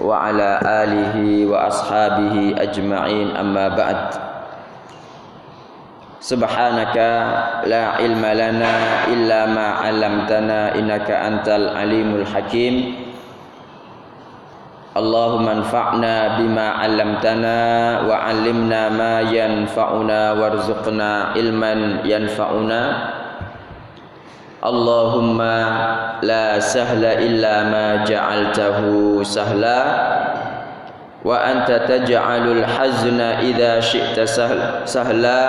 وعلى آله وأصحابه أجمعين. أما بعد سبحانك لا علم لنا إلا ما علمتنا إنك أنت العليم الحكيم. اللهم انفعنا بما علمتنا وعلمنا ما ينفعنا وارزقنا علما ينفعنا. اللهم لا سهل إلا ما جعلته سهلا وأنت تجعل الحزن إذا شئت سهل سهلا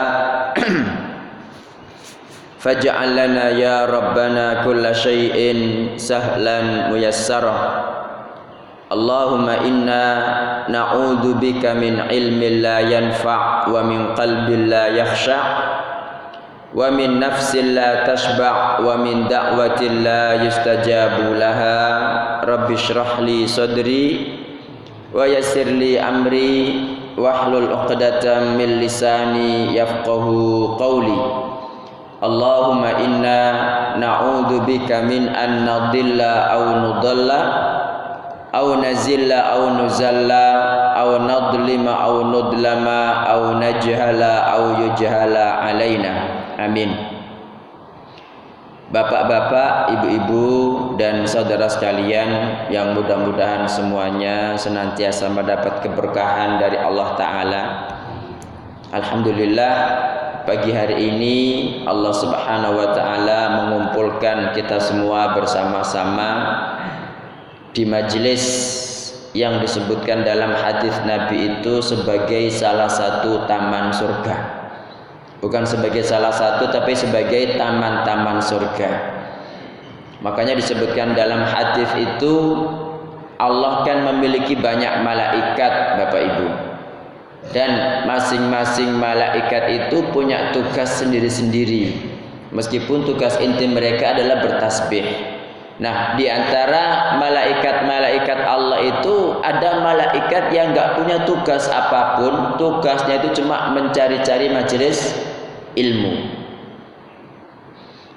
فاجعل لنا يا ربنا كل شيء سهلا ميسرا اللهم إنا نعوذ بك من علم لا ينفع ومن wa min nafsin la tashba' wa min da'watin la yustajabu laha. Rabbi shrah li sadri wa yassir li amri. Wahlul 'uqdatam min lisani yafqahu qawli. Allahumma inna na'udzu bika min an nadilla aw nudalla aw nazilla aw nuzalla aw nadlima aw nudlama aw najhala aw yujhala alaina Amin. Bapak-bapak, ibu-ibu dan saudara sekalian yang mudah-mudahan semuanya senantiasa mendapat keberkahan dari Allah taala. Alhamdulillah pagi hari ini Allah Subhanahu wa taala mengumpulkan kita semua bersama-sama di majelis yang disebutkan dalam hadis Nabi itu sebagai salah satu taman surga bukan sebagai salah satu tapi sebagai taman-taman surga. Makanya disebutkan dalam hadis itu Allah kan memiliki banyak malaikat Bapak Ibu. Dan masing-masing malaikat itu punya tugas sendiri-sendiri. Meskipun tugas inti mereka adalah bertasbih. Nah, di antara malaikat-malaikat Allah itu ada malaikat yang nggak punya tugas apa pun, tugasnya itu cuma mencari-cari majelis ilmu.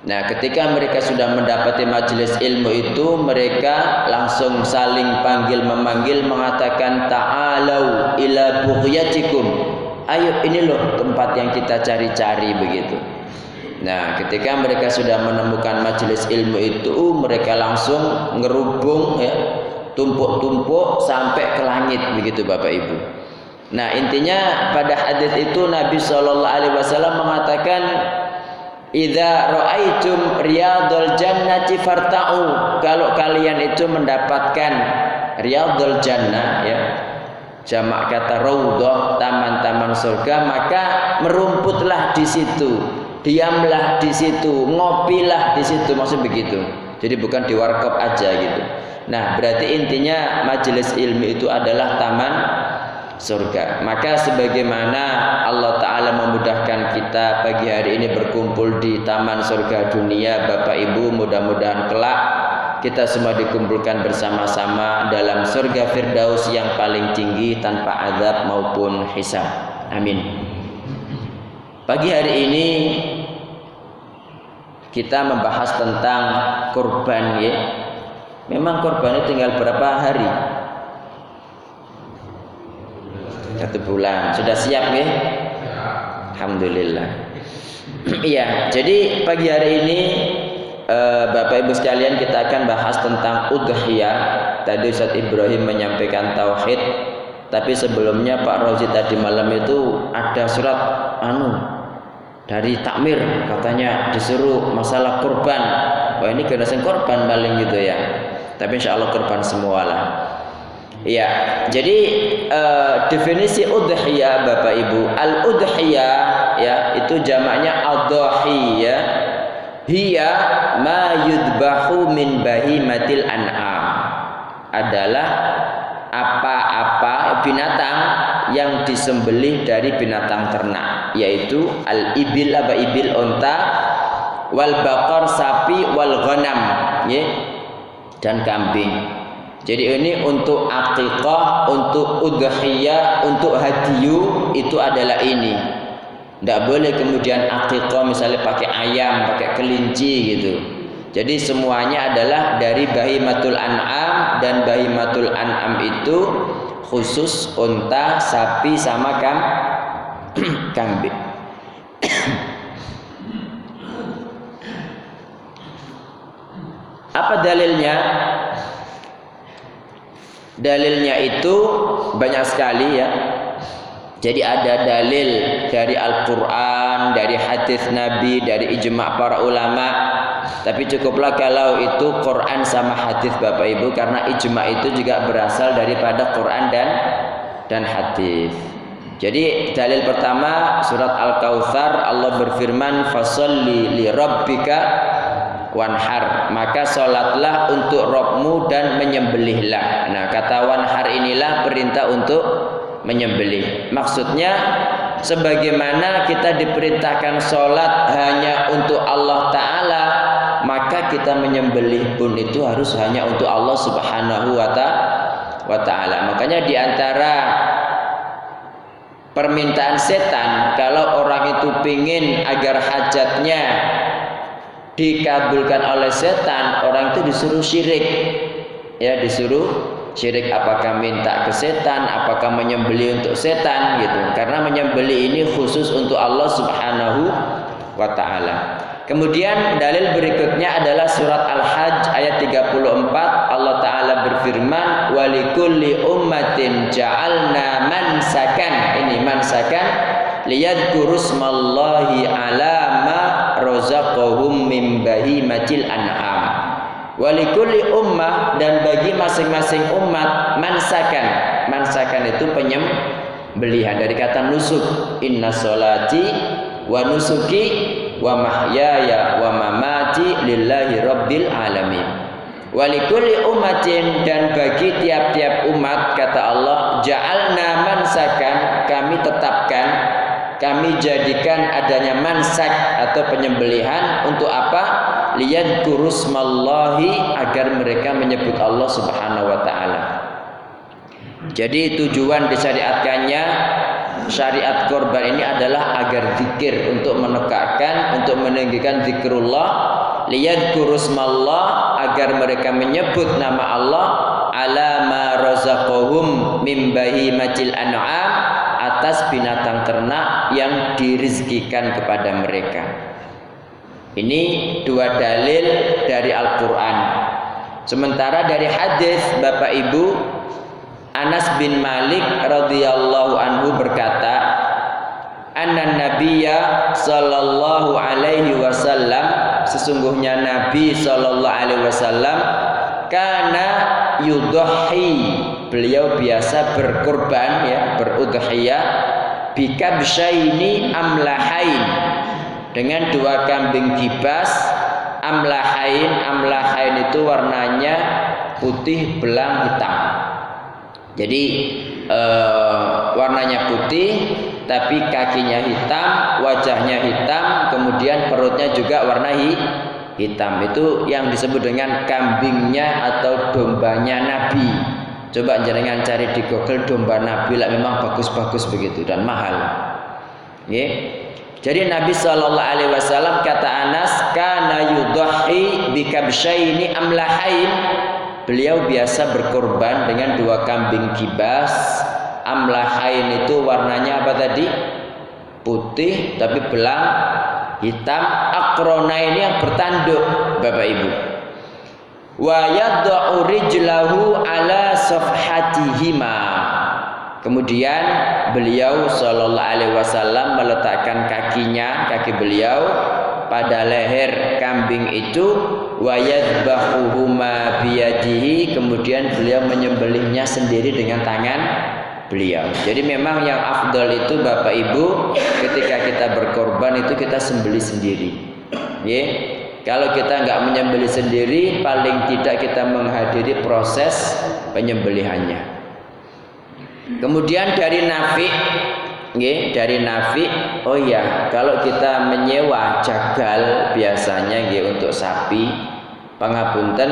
Nah, ketika mereka sudah mendapati majelis ilmu itu, mereka langsung saling panggil memanggil mengatakan ta'alau ila bughyatikum. Ayo ini loh tempat yang kita cari-cari begitu. Nah, ketika mereka sudah menemukan majelis ilmu itu, mereka langsung ngerubung ya, tumpuk-tumpuk sampai ke langit begitu Bapak Ibu. Nah, intinya pada hadis itu Nabi Shallallahu alaihi wasallam mengatakan Idza ra'aitum riyadul jannati farta'u. Kalau kalian itu mendapatkan riyadul jannah ya. Jamak kata raudhah, taman-taman surga, maka merumputlah di situ. Diamlah di situ, ngopilah di situ, maksud begitu. Jadi bukan di warkop aja gitu. Nah, berarti intinya majelis ilmu itu adalah taman surga. Maka sebagaimana Allah taala memudahkan kita pagi hari ini berkumpul di taman surga dunia, Bapak Ibu, mudah-mudahan kelak kita semua dikumpulkan bersama-sama dalam surga Firdaus yang paling tinggi tanpa azab maupun hisab. Amin. Pagi hari ini kita membahas tentang kurban ya. Memang kurban itu tinggal berapa hari? Satu bulan. Sudah siap ya Alhamdulillah. Iya jadi pagi hari ini eh, Bapak Ibu sekalian kita akan bahas tentang udhiyah. Tadi Ustaz Ibrahim menyampaikan tauhid tapi sebelumnya Pak Rozi tadi malam itu ada surat anu dari takmir. Katanya disuruh masalah kurban. Wah ini kena korban paling gitu ya. Tapi insya Allah kurban semua lah Ya, jadi uh, definisi udhiyah Bapak Ibu, al udhiyah ya itu jamaknya adhahi ya. Hiya ma yudbahu min bahimatil an'am. Adalah apa-apa binatang yang disembelih dari binatang ternak, yaitu al ibil apa ibil unta wal bakar sapi wal ghanam ya dan kambing. Jadi ini untuk akikah, untuk udhiyah, untuk hadiyu itu adalah ini. Tidak boleh kemudian akikah misalnya pakai ayam, pakai kelinci gitu. Jadi semuanya adalah dari bahimatul an'am dan bahimatul an'am itu khusus unta, sapi sama kam kambing. Apa dalilnya? Dalilnya itu banyak sekali ya. Jadi ada dalil dari Al-Quran, dari hadis Nabi, dari ijma' para ulama. Tapi cukuplah kalau itu Quran sama hadis Bapak Ibu karena ijma' itu juga berasal daripada Quran dan dan hadis. Jadi dalil pertama surat Al-Kautsar Allah berfirman fasalli li rabbika wanhar maka sholatlah untuk robmu dan menyembelihlah. Nah kata wanhar inilah perintah untuk menyembelih. Maksudnya sebagaimana kita diperintahkan sholat hanya untuk Allah Ta'ala maka kita menyembelih pun itu harus hanya untuk Allah Subhanahu wa Ta'ala. Makanya di antara permintaan setan kalau orang itu pingin agar hajatnya dikabulkan oleh setan orang itu disuruh syirik. Ya disuruh syirik apakah minta ke setan apakah menyembeli untuk setan gitu. Karena menyembeli ini khusus untuk Allah Subhanahu wa taala. Kemudian dalil berikutnya adalah surat al-hajj ayat 34 Allah taala berfirman walikulli ummatin ja'alna mansakan. Ini mansakan. Liyadhkuru smallahi ala ma razaqahum min bahimatil an'am. Walikulli ummah dan bagi masing-masing umat mansakan. Mansakan itu penyembelihan. Dari kata nusuk inna solati wa nusuki wa mahyaya wa mamati lillahi rabbil alamin. Walikulli ummatin dan bagi tiap-tiap umat kata Allah ja'alna mansakan kami tetapkan kami jadikan adanya mansak atau penyembelihan untuk apa? Lihat kurusmallahi agar mereka menyebut Allah Subhanahu wa taala. Jadi tujuan disyariatkannya syariat korban ini adalah agar zikir untuk menegakkan untuk meninggikan zikrullah lihat kurusmallah agar mereka menyebut nama Allah. Ala ma razaqahum min bahimatil an'am atas binatang ternak yang dirizkikan kepada mereka. Ini dua dalil dari Al-Quran. Sementara dari hadis Bapak Ibu Anas bin Malik radhiyallahu anhu berkata, "Anna Nabiyya sallallahu alaihi wasallam sesungguhnya Nabi sallallahu alaihi wasallam karena yudhi beliau biasa berkorban ya berudhiyah. Bikabsyaini amlahain. Dengan dua kambing kibas amlahain. Amlahain itu warnanya putih belang hitam. Jadi uh, warnanya putih tapi kakinya hitam wajahnya hitam kemudian perutnya juga warna hitam itu yang disebut dengan kambingnya atau dombanya nabi coba jangan cari di google domba nabi lah memang bagus-bagus begitu dan mahal yeah. Jadi Nabi Shallallahu Alaihi Wasallam kata Anas, kana yudhi bikabshaini amlahain. Beliau biasa berkorban dengan dua kambing kibas. Amlahain itu warnanya apa tadi? Putih tapi belang hitam. Akrona ini yang bertanduk, Bapak Ibu. Wa yad'u rijlahu ala safhatihima Kemudian beliau Shallallahu Alaihi Wasallam meletakkan kakinya, kaki beliau pada leher kambing itu wayadbahuhuma biyadihi kemudian beliau menyembelihnya sendiri dengan tangan beliau. Jadi memang yang afdal itu Bapak Ibu ketika kita berkorban itu kita sembelih sendiri. Ya. Kalau kita nggak menyembelih sendiri, paling tidak kita menghadiri proses penyembelihannya. Kemudian dari Nafi Nggih, dari Nafi, oh iya, kalau kita menyewa jagal biasanya nggih untuk sapi, pangapunten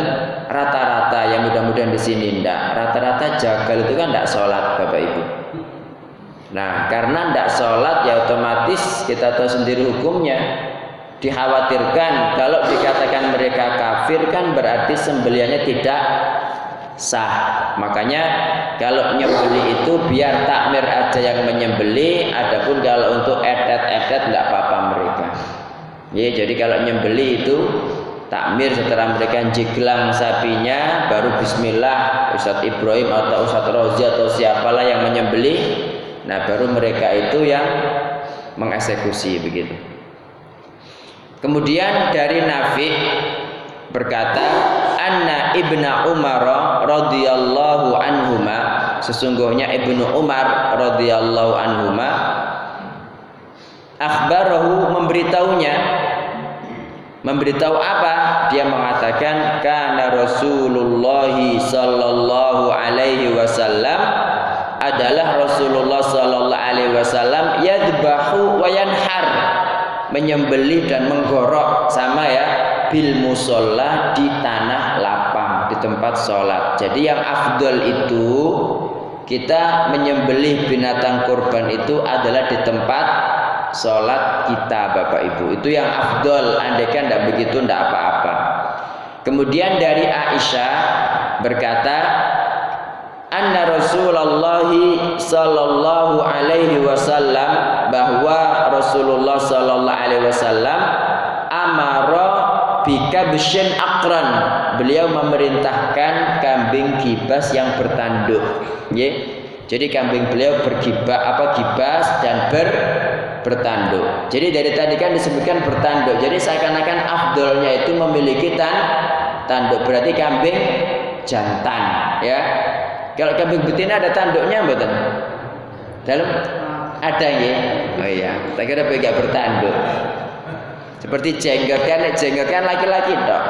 rata-rata yang mudah-mudahan di sini ndak, rata-rata jagal itu kan ndak sholat Bapak Ibu. Nah, karena ndak sholat ya otomatis kita tahu sendiri hukumnya. dikhawatirkan kalau dikatakan mereka kafir kan berarti sembeliannya tidak sah. Makanya kalau nyembeli itu biar takmir aja yang menyembeli, adapun kalau untuk etet-etet tidak apa-apa mereka. Ya, jadi kalau nyembeli itu takmir setelah mereka jiglang sapinya baru bismillah Ustadz Ibrahim atau Ustadz Rozi atau siapalah yang menyembeli nah baru mereka itu yang mengeksekusi begitu. Kemudian dari Nafi berkata anna ibna Umar radhiyallahu anhuma sesungguhnya ibnu Umar radhiyallahu anhuma akhbarahu memberitahunya memberitahu apa dia mengatakan karena Rasulullah sallallahu alaihi wasallam adalah Rasulullah sallallahu alaihi wasallam yadbahu wa yanhar menyembelih dan menggorok sama ya bil musolla di tanah lapang di tempat sholat. Jadi yang afdol itu kita menyembelih binatang kurban itu adalah di tempat sholat kita Bapak Ibu. Itu yang afdol. Andaikan tidak begitu tidak apa-apa. Kemudian dari Aisyah berkata, anna Rasulullah sallallahu alaihi wasallam bahwa Rasulullah sallallahu alaihi wasallam amara bikabsyin akran beliau memerintahkan kambing gibas yang bertanduk ya jadi kambing beliau bergibas apa gibas dan ber bertanduk. Jadi dari tadi kan disebutkan bertanduk. Jadi seakan-akan afdolnya itu memiliki tan tanduk. Berarti kambing jantan ya. Kalau kambing betina ada tanduknya betul dalam? Ada. Ya oh iya tak kira gak bertanduk. Seperti jenggot kan, jenggot kan laki-laki dok.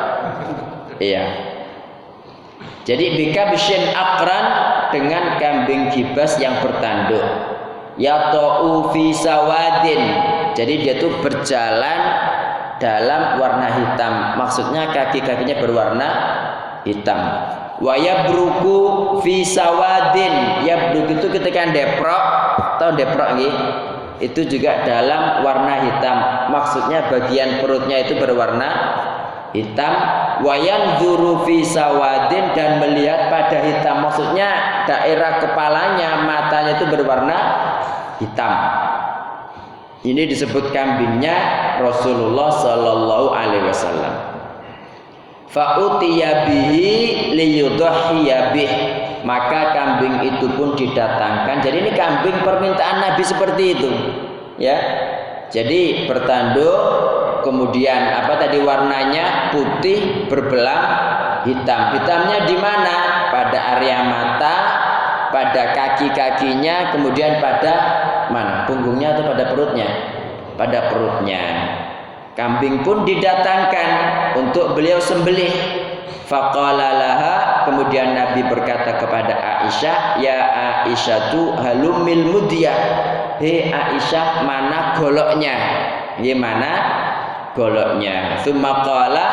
Iya. Jadi bika bisin akran dengan kambing gibas yang bertanduk. Ya fi sawadin. Jadi dia tuh berjalan dalam warna hitam. Maksudnya kaki-kakinya berwarna hitam. Wa yabruku fi sawadin. Yabruk itu ketika deprok, tahu deprok nggih? itu juga dalam warna hitam. Maksudnya bagian perutnya itu berwarna hitam. Wayan fi sawadin dan melihat pada hitam. Maksudnya daerah kepalanya, matanya itu berwarna hitam. Ini disebut kambingnya Rasulullah Sallallahu Alaihi Wasallam. Fa'utiya bihi liyudhhiya bih maka kambing itu pun didatangkan. Jadi ini kambing permintaan Nabi seperti itu. Ya. Jadi bertanduk kemudian apa tadi warnanya putih berbelang hitam. Hitamnya di mana? Pada area mata, pada kaki-kakinya, kemudian pada mana? Punggungnya atau pada perutnya? Pada perutnya. Kambing pun didatangkan untuk beliau sembelih. Faqala kemudian Nabi berkata kepada Aisyah, "Ya Aisyah tu halumil mudiyah." Hei Aisyah, mana goloknya? Gimana goloknya? Tsumma qala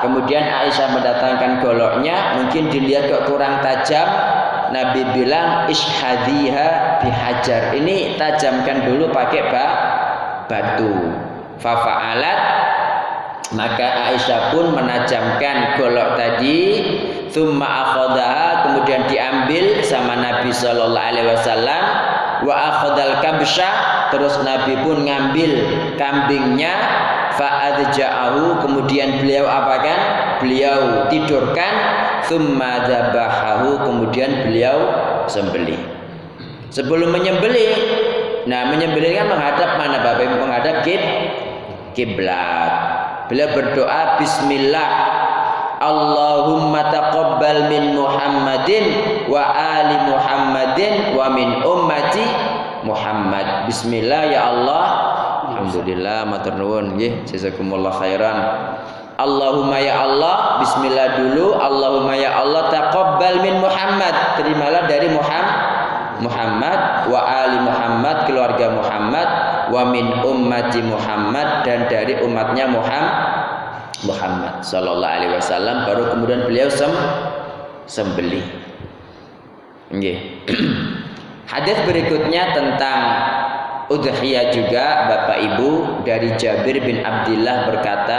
Kemudian Aisyah mendatangkan goloknya, mungkin dilihat kok kurang tajam. Nabi bilang ishadiha bihajar. Ini tajamkan dulu pakai batu. Fafa'alat maka Aisyah pun menajamkan golok tadi. Thumma akhadaha kemudian diambil sama Nabi Shallallahu Alaihi Wasallam. Wa akhadal kabsha terus Nabi pun ngambil kambingnya. Fa'adja'ahu kemudian beliau apakan? Beliau tidurkan thumma dzabahahu kemudian beliau sembelih sebelum menyembelih nah menyembelih kan menghadap mana Bapak menghadap kiblat beliau berdoa bismillah Allahumma taqabbal min Muhammadin wa ali Muhammadin wa min ummati Muhammad. Bismillah ya Allah. Alhamdulillah matur nuwun nggih jazakumullah khairan. Allahumma ya Allah, bismillah dulu. Allahumma ya Allah taqabbal min Muhammad. Terimalah dari Muhammad Muhammad wa ali Muhammad keluarga Muhammad wa min ummati Muhammad dan dari umatnya Muhammad Muhammad Sallallahu Alaihi Wasallam baru kemudian beliau sem sembelih. Okay. Hadis berikutnya tentang udhiyah juga Bapak Ibu dari Jabir bin Abdullah berkata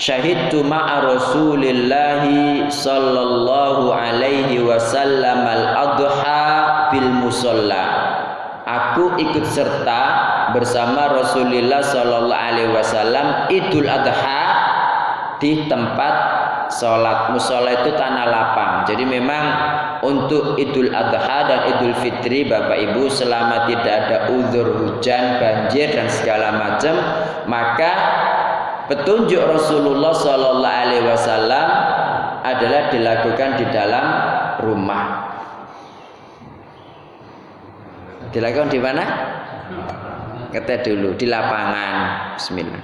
Syahidtu ma'a Rasulillah sallallahu alaihi wasallam al-adha bil musalla. Aku ikut serta bersama Rasulullah sallallahu alaihi wasallam Idul Adha di tempat sholat musola itu tanah lapang jadi memang untuk Idul Adha dan Idul Fitri Bapak Ibu selama tidak ada uzur hujan banjir dan segala macam maka petunjuk Rasulullah Shallallahu Alaihi Wasallam adalah dilakukan di dalam rumah. Dilakukan di mana? Kata dulu di lapangan. Bismillah.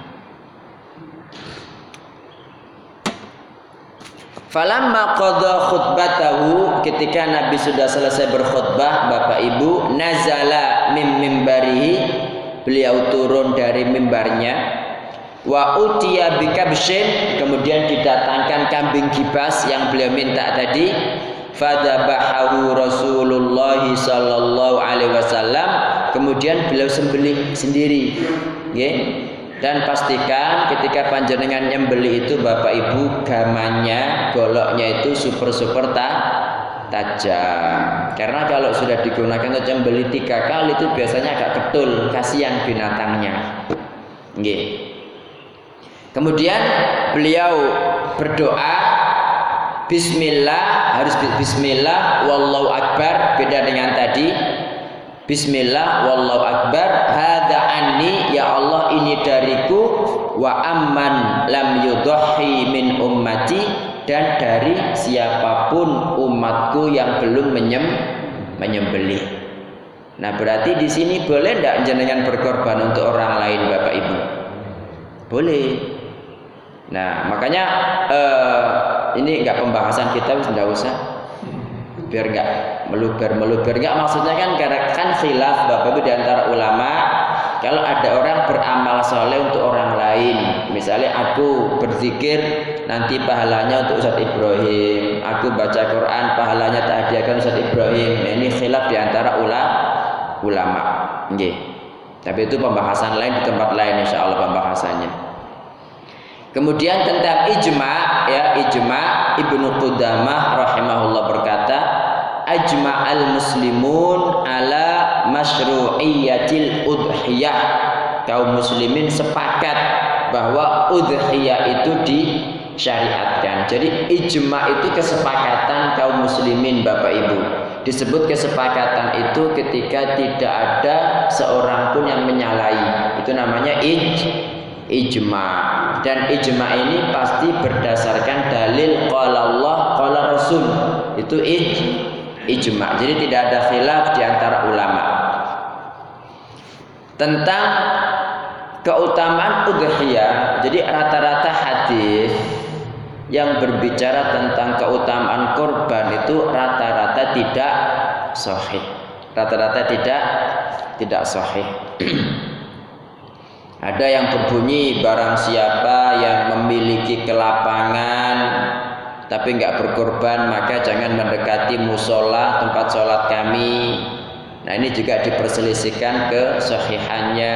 Falamma qadha khutbatahu ketika Nabi sudah selesai berkhutbah Bapak Ibu nazala mim mimbarihi beliau turun dari mimbarnya wa utiya bikabshin kemudian didatangkan kambing kibas yang beliau minta tadi fadabahahu Rasulullah sallallahu alaihi wasallam kemudian beliau sembelih sendiri okay? dan pastikan ketika panjenengan nyembeli itu Bapak Ibu gamannya goloknya itu super super tak tajam karena kalau sudah digunakan untuk nyembeli tiga kali itu biasanya agak ketul kasihan binatangnya Nggih. Kemudian beliau berdoa Bismillah harus Bismillah Wallahu Akbar beda dengan tadi Bismillah wallahu akbar hadza anni ya Allah ini dariku wa amman lam yudhi min ummati dan dari siapa pun umatku yang belum menyem menyembelih. Nah, berarti di sini boleh tidak jenengan berkorban untuk orang lain Bapak Ibu? Boleh. Nah, makanya eh, ini enggak pembahasan kita sudah usah. Biar nggak meluber meluber. Nggak maksudnya kan karena kan khilaf bapak ibu di antara ulama kalau ada orang beramal soleh untuk orang lain. Misalnya aku berzikir nanti pahalanya untuk Ustadz Ibrahim. Aku baca Quran pahalanya tak hadiahkan Ustadz Ibrahim. Nah, ini khilaf di antara ulama ulama. Okay. tapi itu pembahasan lain di tempat lain insya Allah pembahasannya kemudian tentang ijma ya ijma Ibnu Qudamah rahimahullah berkata ajma'al muslimun ala masyru'iyatil udhiyah. Kaum muslimin sepakat bahwa udhiyah itu disyariatkan. Jadi ijma itu kesepakatan kaum muslimin Bapak Ibu. Disebut kesepakatan itu ketika tidak ada seorang pun yang menyalahi. Itu namanya ij ijma dan ijma ini pasti berdasarkan dalil qala Allah qala Rasul itu ij ijma. Jadi tidak ada khilaf di antara ulama. Tentang keutamaan udhiyah, jadi rata-rata hadis yang berbicara tentang keutamaan korban itu rata-rata tidak sahih. Rata-rata tidak tidak sahih. Ada yang berbunyi barang siapa yang memiliki kelapangan tapi nggak berkorban maka jangan mendekati musola tempat sholat kami. Nah ini juga diperselisihkan ke sohihannya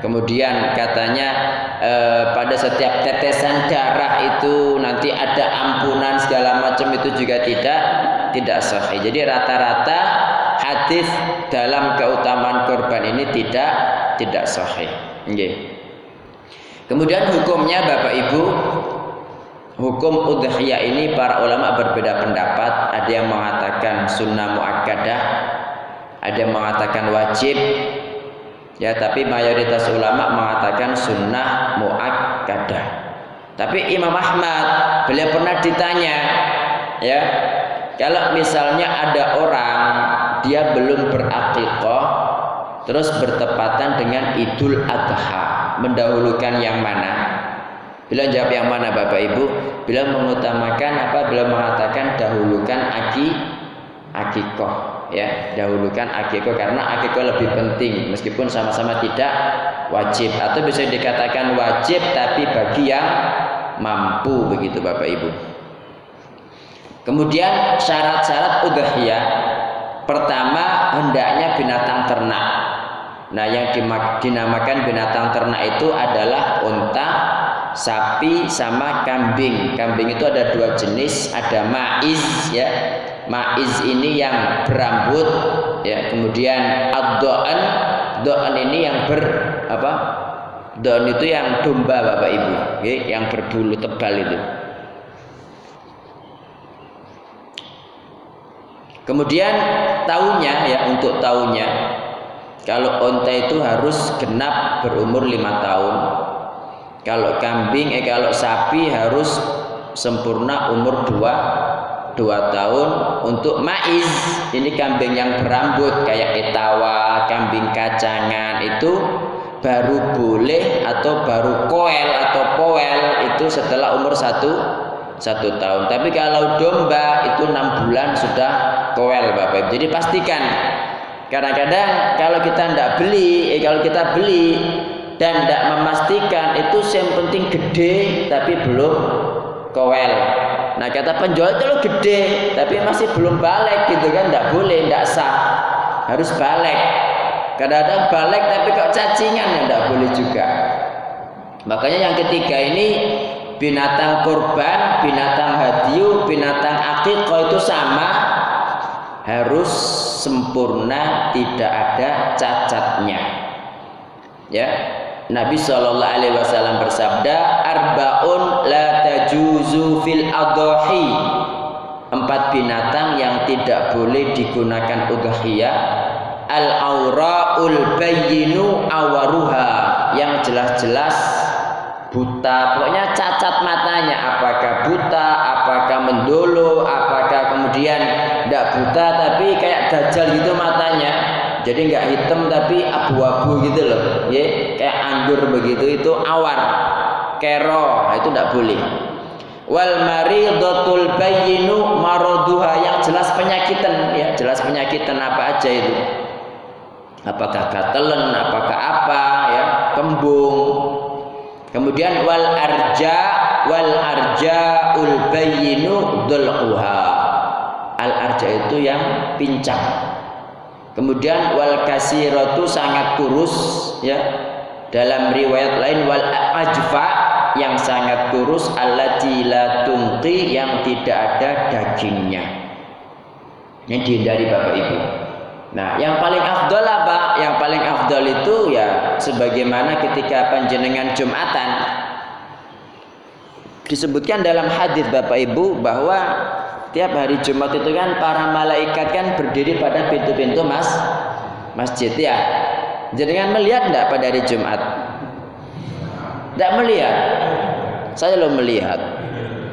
kemudian katanya eh, pada setiap tetesan darah itu nanti ada ampunan segala macam itu juga tidak tidak sahih. Jadi rata-rata hadis dalam keutamaan korban ini tidak tidak sahih okay. kemudian hukumnya Bapak Ibu Hukum udhiyah ini para ulama berbeda pendapat. Ada yang mengatakan sunnah muakkadah, ada yang mengatakan wajib. Ya, tapi mayoritas ulama mengatakan sunnah muakkadah. Tapi Imam Ahmad beliau pernah ditanya, ya, kalau misalnya ada orang dia belum berakikah terus bertepatan dengan Idul Adha, mendahulukan yang mana? Bila jawab yang mana Bapak Ibu? Bila mengutamakan apa? Bila mengatakan dahulukan aki akikoh ya dahulukan akikoh karena akikoh lebih penting meskipun sama-sama tidak wajib atau bisa dikatakan wajib tapi bagi yang mampu begitu Bapak Ibu. Kemudian syarat-syarat udahiyah pertama hendaknya binatang ternak Nah, yang dinamakan binatang ternak itu adalah unta, sapi sama kambing. Kambing itu ada dua jenis, ada maiz ya. Maiz ini yang berambut ya, kemudian ad-do'an, do'an ini yang ber apa? Do'an itu yang domba Bapak Ibu, ya, yang berbulu tebal itu. Kemudian tahunnya ya untuk tahunnya kalau onta itu harus genap berumur lima tahun. Kalau kambing, eh kalau sapi harus sempurna umur dua dua tahun. Untuk maiz, ini kambing yang berambut kayak etawa, kambing kacangan itu baru boleh atau baru koel atau poel itu setelah umur satu satu tahun. Tapi kalau domba itu enam bulan sudah koel bapak. Jadi pastikan Kadang-kadang kalau kita tidak beli, eh, kalau kita beli dan tidak memastikan itu yang penting gede tapi belum kowel. Nah kata penjual itu lo gede tapi masih belum balik gitu kan, tidak boleh, tidak sah, harus balik. Kadang-kadang balik tapi kok cacingan ya tidak boleh juga. Makanya yang ketiga ini binatang kurban, binatang hadiu, binatang akikah itu sama harus sempurna tidak ada cacatnya. Ya. Nabi Shallallahu Alaihi Wasallam bersabda arbaun la tajuzu fil adhi empat binatang yang tidak boleh digunakan udhiyah al auraul bayyinu awaruha. Yang jelas-jelas buta. Pokoknya cacat matanya. Apakah buta? Apakah mendolo? Apakah kemudian tidak buta tapi kayak dajjal gitu matanya. Jadi nggak hitam tapi abu-abu gitu loh. Ya kayak anggur begitu. Itu awar. Kero. Nah, itu tidak boleh. Wal maridatul bayyinu maraduha. Yang jelas penyakitan. Ya jelas penyakitan apa aja itu. Apakah gatelan apakah apa ya kembung Kemudian wal arja wal arja ul bayyinu dhulquha. Al arja itu yang pincang. Kemudian wal kasiratu sangat kurus ya. Dalam riwayat lain wal ajfa yang sangat kurus allati la tungqi yang tidak ada dagingnya. Ini dihindari Bapak Ibu. Nah, yang paling afdol apa? Yang paling afdol itu ya sebagaimana ketika panjenengan Jumatan disebutkan dalam hadis Bapak Ibu bahwa tiap hari Jumat itu kan para malaikat kan berdiri pada pintu-pintu mas masjid ya. Jenengan melihat enggak pada hari Jumat? Tidak melihat. Saya lo melihat.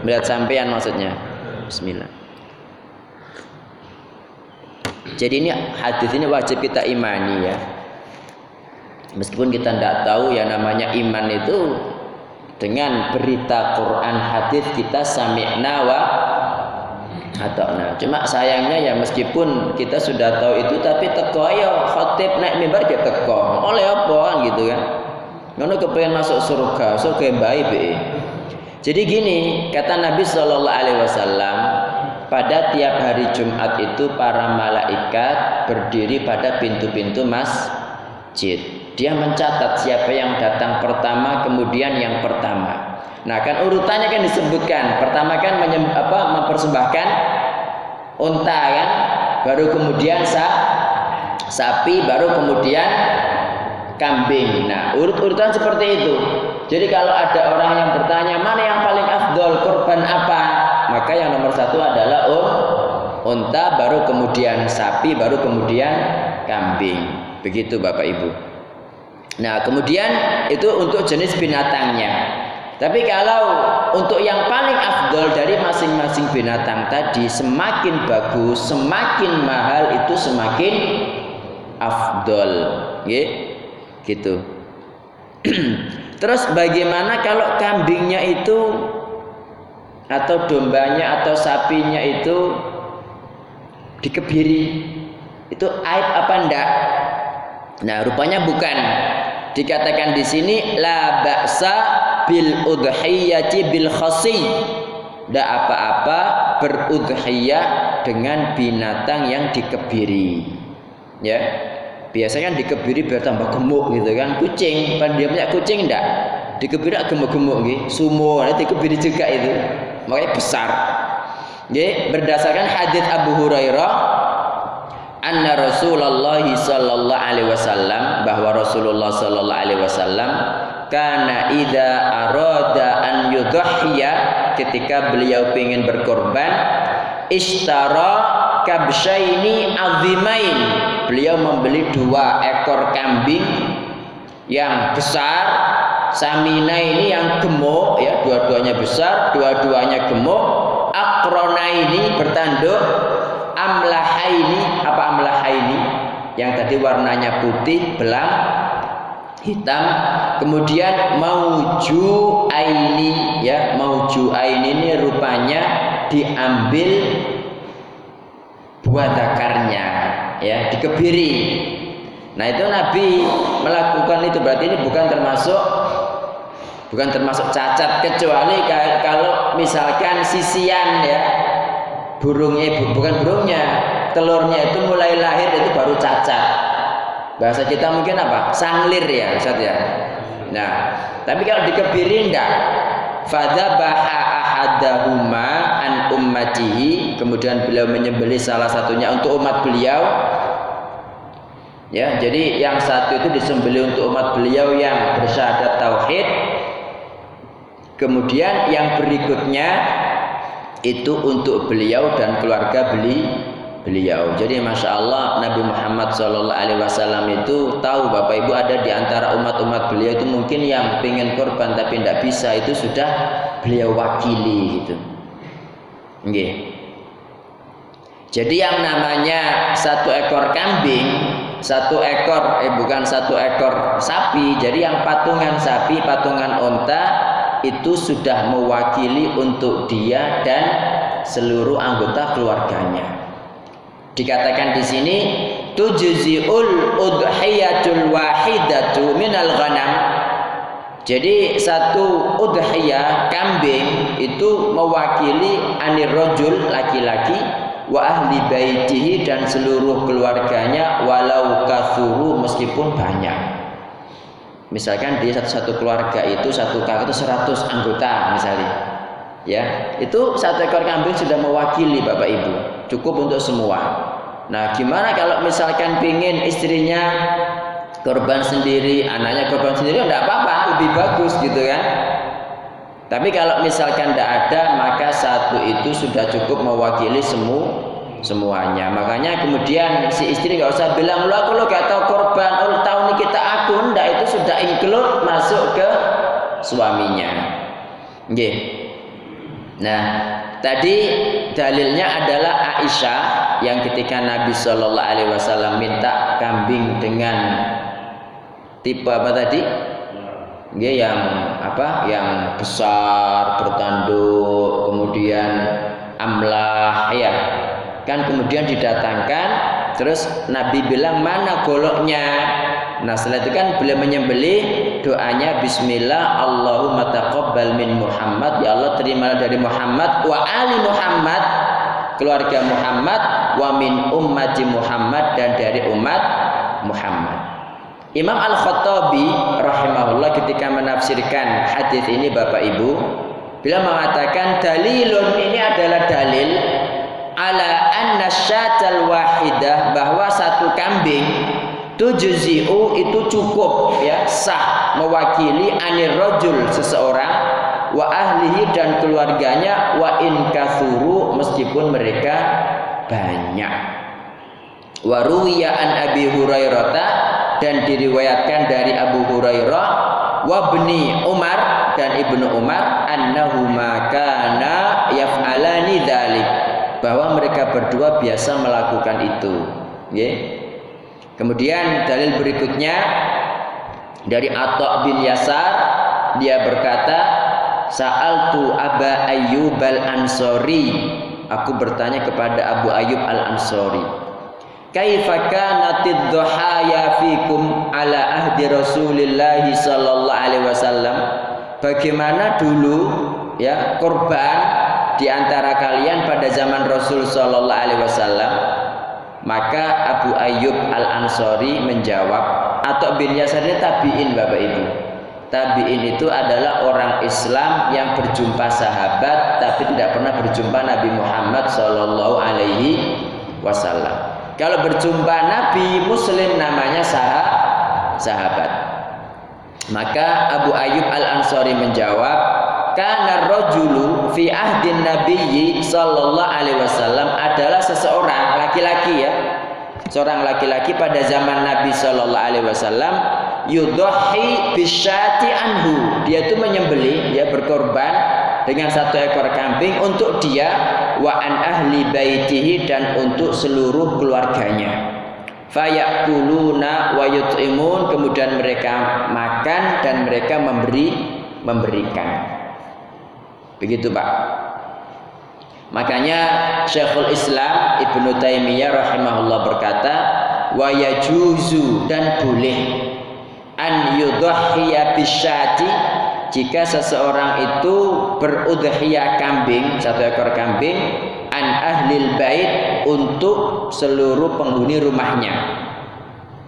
Melihat sampean maksudnya. Bismillah. Jadi ini hadis ini wajib kita imani ya. Meskipun kita tidak tahu ya namanya iman itu dengan berita Quran hadis kita sami'na wa atau nah cuma sayangnya ya meskipun kita sudah tahu itu tapi teko ayo khotib naik mimbar dia teko. Oleh apa gitu kan? Ngono kepengen masuk surga surga yang baik jadi gini kata Nabi Shallallahu Alaihi Wasallam pada tiap hari Jumat itu para malaikat berdiri pada pintu-pintu masjid. Dia mencatat siapa yang datang pertama, kemudian yang pertama. Nah, kan urutannya kan disebutkan. Pertama kan menyem, apa, mempersembahkan unta kan, baru kemudian sa, sapi, baru kemudian kambing. Nah, urut-urutan seperti itu. Jadi kalau ada orang yang bertanya mana yang paling afdol, korban apa? Maka yang nomor satu adalah um, unta baru kemudian sapi baru kemudian kambing. Begitu bapak ibu. Nah kemudian itu untuk jenis binatangnya. Tapi kalau untuk yang paling afdol dari masing-masing binatang tadi semakin bagus semakin mahal itu semakin afdol. Gitu. Terus bagaimana kalau kambingnya itu atau dombanya atau sapinya itu dikebiri itu aib apa enggak nah rupanya bukan dikatakan di sini la ba'sa bil udhiyati bil khasi tidak apa-apa berudhiyah dengan binatang yang dikebiri ya Biasanya kan dikebiri biar tambah gemuk gitu kan. Kucing, pan dia punya kucing enggak? Dikebiri gemuk-gemuk gitu. Sumo, nanti dikebiri juga itu. Makanya besar. Jadi berdasarkan hadis Abu Hurairah anna Rasulullah sallallahu alaihi wasallam bahwa Rasulullah sallallahu alaihi wasallam karena ida arada an yudhhiya ketika beliau ingin berkorban ishtara kabsyaini azimain beliau membeli dua ekor kambing yang besar samina ini yang gemuk ya dua-duanya besar dua-duanya gemuk. Akrona ini bertanduk. Amlahaini apa amlahaini? Yang tadi warnanya putih belang hitam. Kemudian mauju aini ya mauju aini ini rupanya diambil buah dakarnya ya dikebiri. Nah itu Nabi melakukan itu. Berarti ini bukan termasuk bukan termasuk cacat kecuali kalau misalkan sisian ya. Burungnya bukan burungnya telurnya itu mulai lahir itu baru cacat. Bahasa kita mungkin apa? Sanglir ya Ustaz ya. Nah tapi kalau dikebiri enggak fadzabaha ahadahuma an ummatihi. Kemudian beliau menyembelih salah satunya untuk umat beliau. Ya jadi yang satu itu disembelih untuk umat beliau yang bersyahadat tauhid kemudian yang berikutnya itu untuk beliau dan keluarga beli beliau. Jadi masya Allah Nabi Muhammad Shallallahu Alaihi Wasallam itu tahu bapak ibu ada di antara umat-umat beliau itu mungkin yang pengen korban tapi tidak bisa itu sudah beliau wakili gitu. Okay. Jadi yang namanya satu ekor kambing, satu ekor eh bukan satu ekor sapi. Jadi yang patungan sapi, patungan onta itu sudah mewakili untuk dia dan seluruh anggota keluarganya. Dikatakan di sini tujziul udhiyatul wahidatu minal ghanam. Jadi satu udhiyah kambing itu mewakili anir rojul laki-laki wa ahli baitihi dan seluruh keluarganya walau kathuru meskipun banyak. Misalkan dia satu-satu keluarga itu satu kakak itu 100 anggota misalnya. Ya, itu satu ekor kambing sudah mewakili Bapak Ibu. Cukup untuk semua. Nah, gimana kalau misalkan pingin istrinya korban sendiri, anaknya korban sendiri, enggak apa-apa, lebih bagus gitu kan. Tapi kalau misalkan tidak ada, maka satu itu sudah cukup mewakili semua semuanya. Makanya kemudian si istri nggak usah bilang, lo aku lo gak tahu korban, lo tahu nih kita aku, ndak itu sudah include masuk ke suaminya. Oke. Nah, tadi dalilnya adalah Aisyah yang ketika Nabi Shallallahu Alaihi Wasallam minta kambing dengan tipe apa tadi? Dia yang apa? Yang besar, bertanduk, kemudian amlah, ya. Kan kemudian didatangkan, terus Nabi bilang mana goloknya? Nah setelah itu kan beliau menyembelih doanya Bismillah Allahumma taqabbal min Muhammad Ya Allah terima dari Muhammad wa ali Muhammad keluarga Muhammad wa min ummati Muhammad dan dari umat Muhammad. Imam Al-Khattabi rahimahullah ketika menafsirkan hadis ini Bapak Ibu, beliau mengatakan dalilun ini adalah dalil ala anna syatal wahidah bahwa satu kambing tujzi'u itu cukup ya sah mewakili anir rajul seseorang wa ahlihi dan keluarganya wa in kathuru meskipun mereka banyak. Wa ruwiya an Abi Hurairah dan diriwayatkan dari Abu Hurairah wa bni Umar dan Ibnu Umar annahuma kana yaf'alani dzalik bahwa mereka berdua biasa melakukan itu. Okay. kemudian dalil berikutnya dari Atta bin Yasar dia berkata Sa'altu Aba Ayyub al-Ansori. Aku bertanya kepada Abu Ayyub al-Ansori Kaifa kanatid dhuhaya fikum ala ahdi Rasulillah sallallahu alaihi wasallam? Bagaimana dulu ya korban di antara kalian pada zaman Rasul sallallahu alaihi wasallam Maka Abu Ayyub Al-Ansori menjawab atau bin Yasar ini tabiin Bapak Ibu. Tabiin itu adalah orang Islam yang berjumpa sahabat tapi tidak pernah berjumpa Nabi Muhammad Shallallahu Alaihi Wasallam. Kalau berjumpa Nabi Muslim namanya sah sahabat. Maka Abu Ayyub Al Ansori menjawab, karena rojulu fi ahdin nabiyyi sallallahu alaihi wasallam adalah seseorang laki-laki ya. Seorang laki-laki pada zaman Nabi sallallahu alaihi wasallam yudhi bisyati anhu. Dia itu menyembelih dia berkorban dengan satu ekor kambing untuk dia wa an ahli baitihi dan untuk seluruh keluarganya. Fayakuluna wa yut'imun. Kemudian mereka makan dan mereka memberi memberikan Begitu Pak. Makanya Syekhul Islam Ibnu Taimiyah rahimahullah berkata, wa yajuzu dan boleh an yudhhiya bisyati jika seseorang itu berudhiyah kambing satu ekor kambing an ahlil bait untuk seluruh penghuni rumahnya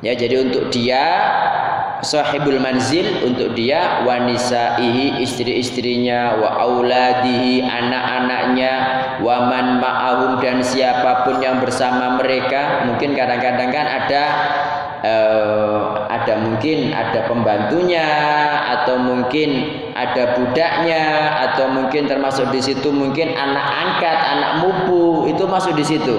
ya jadi untuk dia sahibul manzil untuk dia wanisaihi istri-istrinya wa auladihi anak-anaknya wa man ma'ahum dan siapa pun yang bersama mereka. Mungkin kadang-kadang kan ada uh, ada mungkin ada pembantunya atau mungkin ada budaknya atau mungkin termasuk di situ mungkin anak angkat anak mupu itu masuk di situ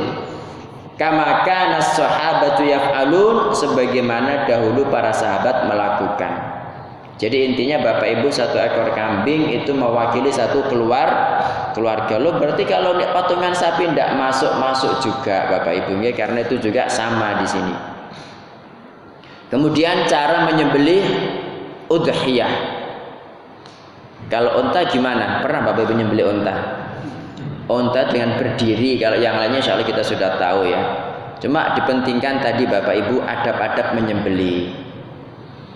kama kana sahabatu yaf'alun sebagaimana dahulu para sahabat melakukan. Jadi intinya Bapak Ibu satu ekor kambing itu mewakili satu keluar keluarga lo berarti kalau patungan sapi tidak masuk masuk juga Bapak Ibu ya karena itu juga sama di sini. Kemudian cara menyembelih udhiyah. Kalau unta gimana? Pernah Bapak Ibu menyembelih unta? Onta dengan berdiri kalau yang lainnya insya Allah kita sudah tahu ya cuma dipentingkan tadi Bapak Ibu adab-adab menyembeli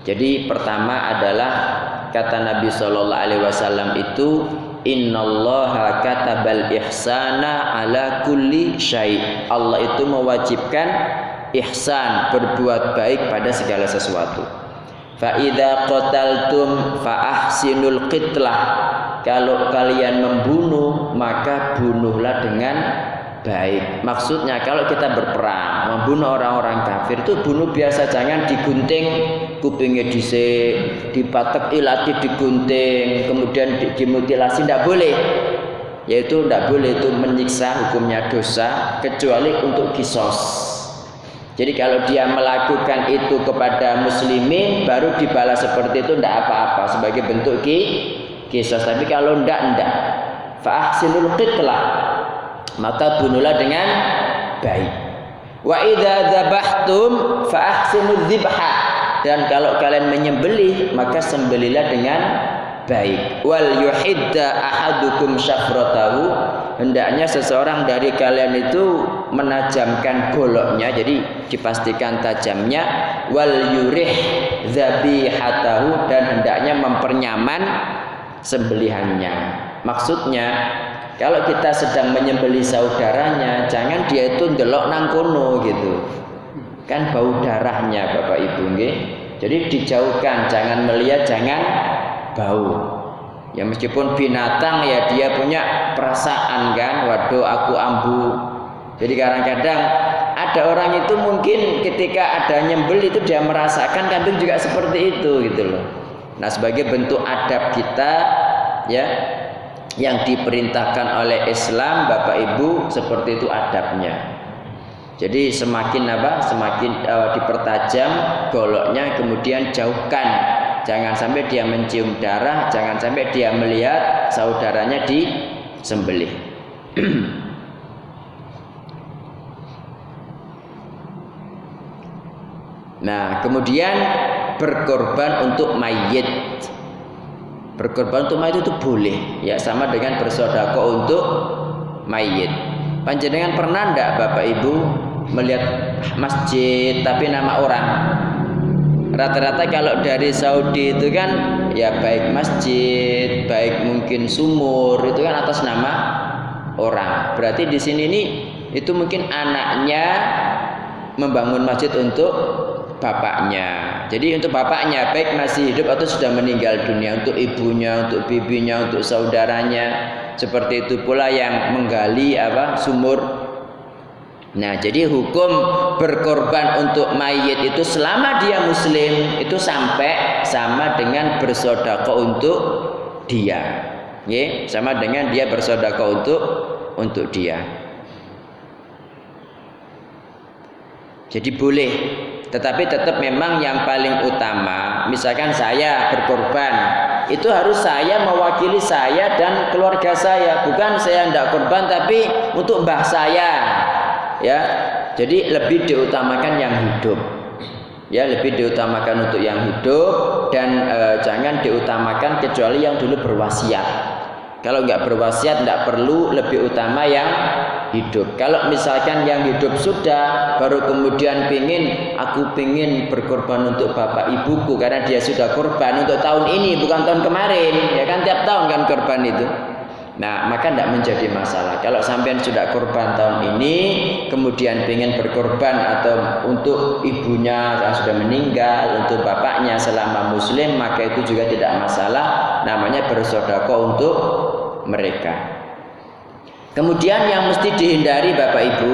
jadi pertama adalah kata Nabi Shallallahu Alaihi Wasallam itu Innallaha katabal ihsana ala kulli syai. Allah itu mewajibkan ihsan berbuat baik pada segala sesuatu. Fa idza qataltum fa ahsinul qitlah kalau kalian membunuh maka bunuhlah dengan baik. Maksudnya kalau kita berperang membunuh orang-orang kafir itu bunuh biasa jangan digunting kupingnya dhisik, dipatek ilati digunting, kemudian dimutilasi tidak boleh. Yaitu tidak boleh itu menyiksa hukumnya dosa kecuali untuk kisos. Jadi kalau dia melakukan itu kepada muslimin baru dibalas seperti itu tidak apa-apa sebagai bentuk ki kisah tapi kalau ndak ndak. Fa ahsinul qitlah. Maka bunuhlah dengan baik. Wa idza dzabhtum fa ahsinul dzibha dan kalau kalian menyembelih maka sembelilah dengan baik. Wal yuhidda ahadukum syafratahu. Hendaknya seseorang dari kalian itu menajamkan goloknya jadi dipastikan tajamnya. Wal yurih dzabihatahu dan hendaknya mempernyaman sembelihannya. Maksudnya kalau kita sedang menyembeli saudaranya, jangan dia itu ndelok nang kono gitu. Kan bau darahnya Bapak Ibu nggih. Jadi dijauhkan, jangan melihat, jangan bau. Ya meskipun binatang ya dia punya perasaan kan, waduh aku ambu. Jadi kadang-kadang ada orang itu mungkin ketika ada nyembel itu dia merasakan kambing juga seperti itu gitu loh. Nah, sebagai bentuk adab kita ya yang diperintahkan oleh Islam Bapak Ibu seperti itu adabnya. Jadi semakin apa? Semakin uh, dipertajam goloknya kemudian jauhkan. Jangan sampai dia mencium darah, jangan sampai dia melihat saudaranya di nah, kemudian berkorban untuk mayit. Berkorban untuk mayit itu boleh ya sama dengan bersodako untuk mayit. Panjenengan pernah ndak bapak ibu melihat masjid tapi nama orang? Rata-rata kalau dari Saudi itu kan ya baik masjid baik mungkin sumur itu kan atas nama orang. Berarti di sini ini itu mungkin anaknya membangun masjid untuk bapaknya. Jadi untuk bapaknya baik masih hidup atau sudah meninggal dunia, untuk ibunya, untuk bibinya, untuk saudaranya. Seperti itu pula yang menggali apa sumur. Nah, jadi hukum berkorban untuk mayit itu selama dia muslim itu sampai sama dengan bersodako untuk dia. Ya, sama dengan dia bersodako untuk untuk dia. Jadi boleh tetapi tetap memang yang paling utama, misalkan saya berkorban, itu harus saya mewakili saya dan keluarga saya, bukan saya tidak korban tapi untuk mbah saya. Ya. Jadi lebih diutamakan yang hidup. Ya, lebih diutamakan untuk yang hidup dan e, jangan diutamakan kecuali yang dulu berwasiat. Kalau nggak berwasiat tidak perlu lebih utama yang hidup. Kalau misalkan yang hidup sudah baru kemudian pingin aku pingin berkorban untuk bapak ibuku karena dia sudah korban untuk tahun ini bukan tahun kemarin ya kan tiap tahun kan korban itu. Nah maka tidak menjadi masalah. Kalau sampean sudah korban tahun ini kemudian pingin berkorban atau untuk ibunya yang sudah meninggal untuk bapaknya selama muslim maka itu juga tidak masalah. Namanya bersodako untuk mereka. Kemudian yang mesti dihindari Bapak Ibu,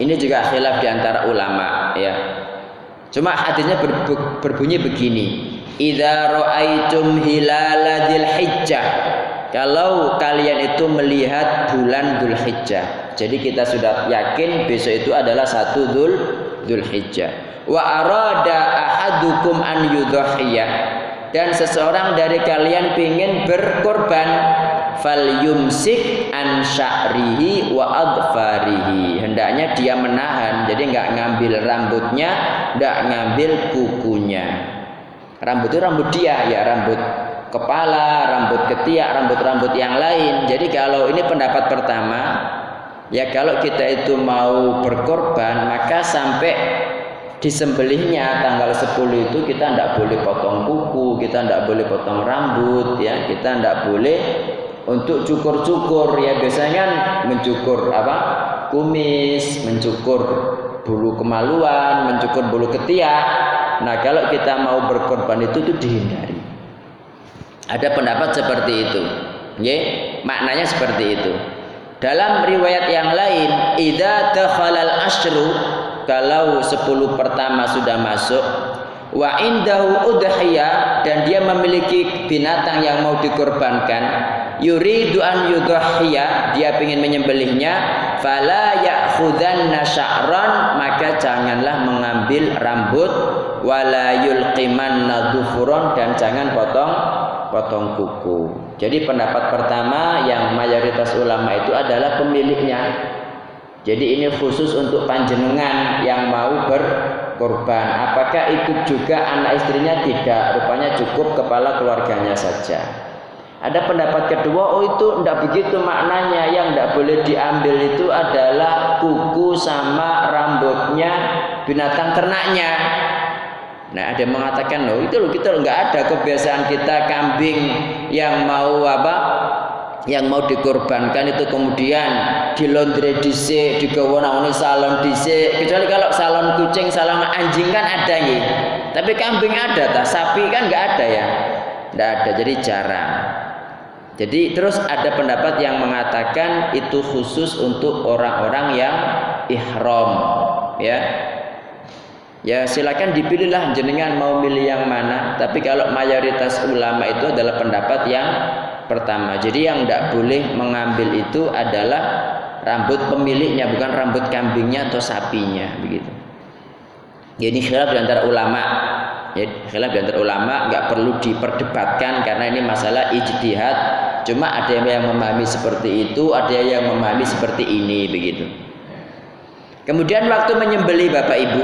ini juga khilaf di antara ulama ya. Cuma hadisnya ber, berbunyi begini. Idza ra'aitum hilala hijjah. Kalau kalian itu melihat bulan Dzulhijjah. Jadi kita sudah yakin besok itu adalah satu Dzul Dzulhijjah. Wa arada ahadukum an yudhiyah dan seseorang dari kalian ingin berkorban fal yumsik an sya'rihi wa adfarihi. Hendaknya dia menahan jadi nggak ngambil rambutnya nggak ngambil kukunya. Rambut itu rambut dia ya rambut kepala rambut ketiak rambut-rambut yang lain. Jadi kalau ini pendapat pertama ya kalau kita itu mau berkorban maka sampai disembelihnya tanggal 10 itu kita tidak boleh potong kuku, kita tidak boleh potong rambut, ya. Kita tidak boleh untuk cukur-cukur ya biasanya kan mencukur apa? Kumis mencukur bulu kemaluan mencukur bulu ketiak. Nah kalau kita mau berkorban itu tuh dihindari. Ada pendapat seperti itu. Ya maknanya seperti itu. Dalam riwayat yang lain idza dakhalal asyru kalau 10 pertama sudah masuk wa indahu udhiyah dan dia memiliki binatang yang mau dikorbankan yuridu an yudhhiya dia ingin menyembelihnya fala ya'khudanna sya'ran maka janganlah mengambil rambut wala yulqimanna dan jangan potong potong kuku. Jadi pendapat pertama yang mayoritas ulama itu adalah pemiliknya. Jadi ini khusus untuk panjenengan yang mau berkorban. Apakah ikut juga anak istrinya? Tidak. Rupanya cukup kepala keluarganya saja. Ada pendapat kedua, oh itu tidak begitu maknanya. Yang tidak boleh diambil itu adalah kuku sama rambutnya binatang ternaknya. Nah ada yang mengatakan, loh itu loh kita nggak ada kebiasaan kita kambing yang mau apa, yang mau dikorbankan itu kemudian di laundry dhisik, digawa nang salon dhisik. Kecuali kalau salon kucing, salon anjing kan ada nih. Tapi kambing ada, tak sapi kan nggak ada ya. Tidak ada, jadi jarang. Jadi terus ada pendapat yang mengatakan itu khusus untuk orang-orang yang ihram, ya. Ya silakan dipilihlah jenengan mau milih yang mana. Tapi kalau mayoritas ulama itu adalah pendapat yang pertama. Jadi yang tidak boleh mengambil itu adalah rambut pemiliknya, bukan rambut kambingnya atau sapinya, begitu. Jadi khilaf di antara ulama ya khilaf di ulama nggak perlu diperdebatkan karena ini masalah ijtihad cuma ada yang memahami seperti itu ada yang memahami seperti ini begitu. Kemudian waktu menyembelih Bapak Ibu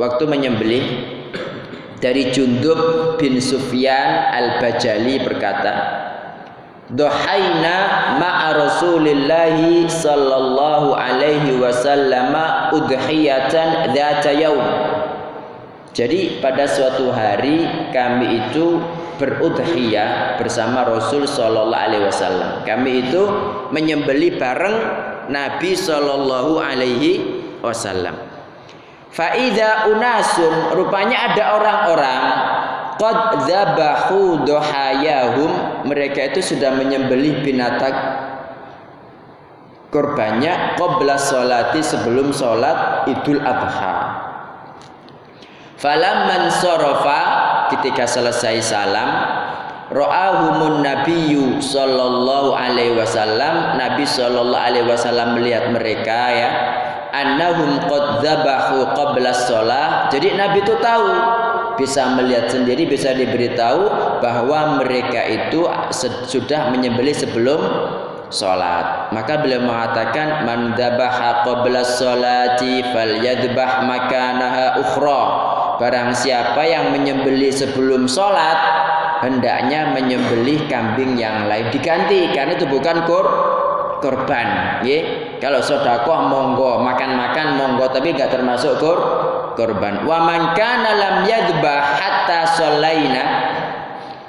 waktu menyembelih dari Jundub bin Sufyan al-Bajali berkata Dohaina ma'a Rasulillahi sallallahu alaihi wasallam udhiyatan dzata yaum. Jadi pada suatu hari kami itu berudhiyah bersama Rasul Shallallahu Alaihi Wasallam. Kami itu menyembeli bareng Nabi Shallallahu Alaihi Wasallam. Faida unasun rupanya ada orang-orang qad dzabahu dohayahum mereka itu sudah menyembelih binatang korbannya qabla sholati sebelum sholat idul adha falamman sorofa ketika selesai salam Ra'ahumun nabiyyu sallallahu alaihi wasallam Nabi sallallahu alaihi wasallam melihat mereka ya annahum qad dzabahu qabla shalah. Jadi Nabi itu tahu bisa melihat sendiri bisa diberitahu bahwa mereka itu sudah menyembelih sebelum salat. Maka beliau mengatakan man dzabaha qabla sholati falyadbah makanaha ukhra. Barang siapa yang menyembelih sebelum salat hendaknya menyembelih kambing yang lain diganti. Karena itu bukan kur korban ya kalau sodakoh monggo. Makan-makan monggo. Tapi gak termasuk kur korban. Wa man kana lam yadbah hatta sholaina.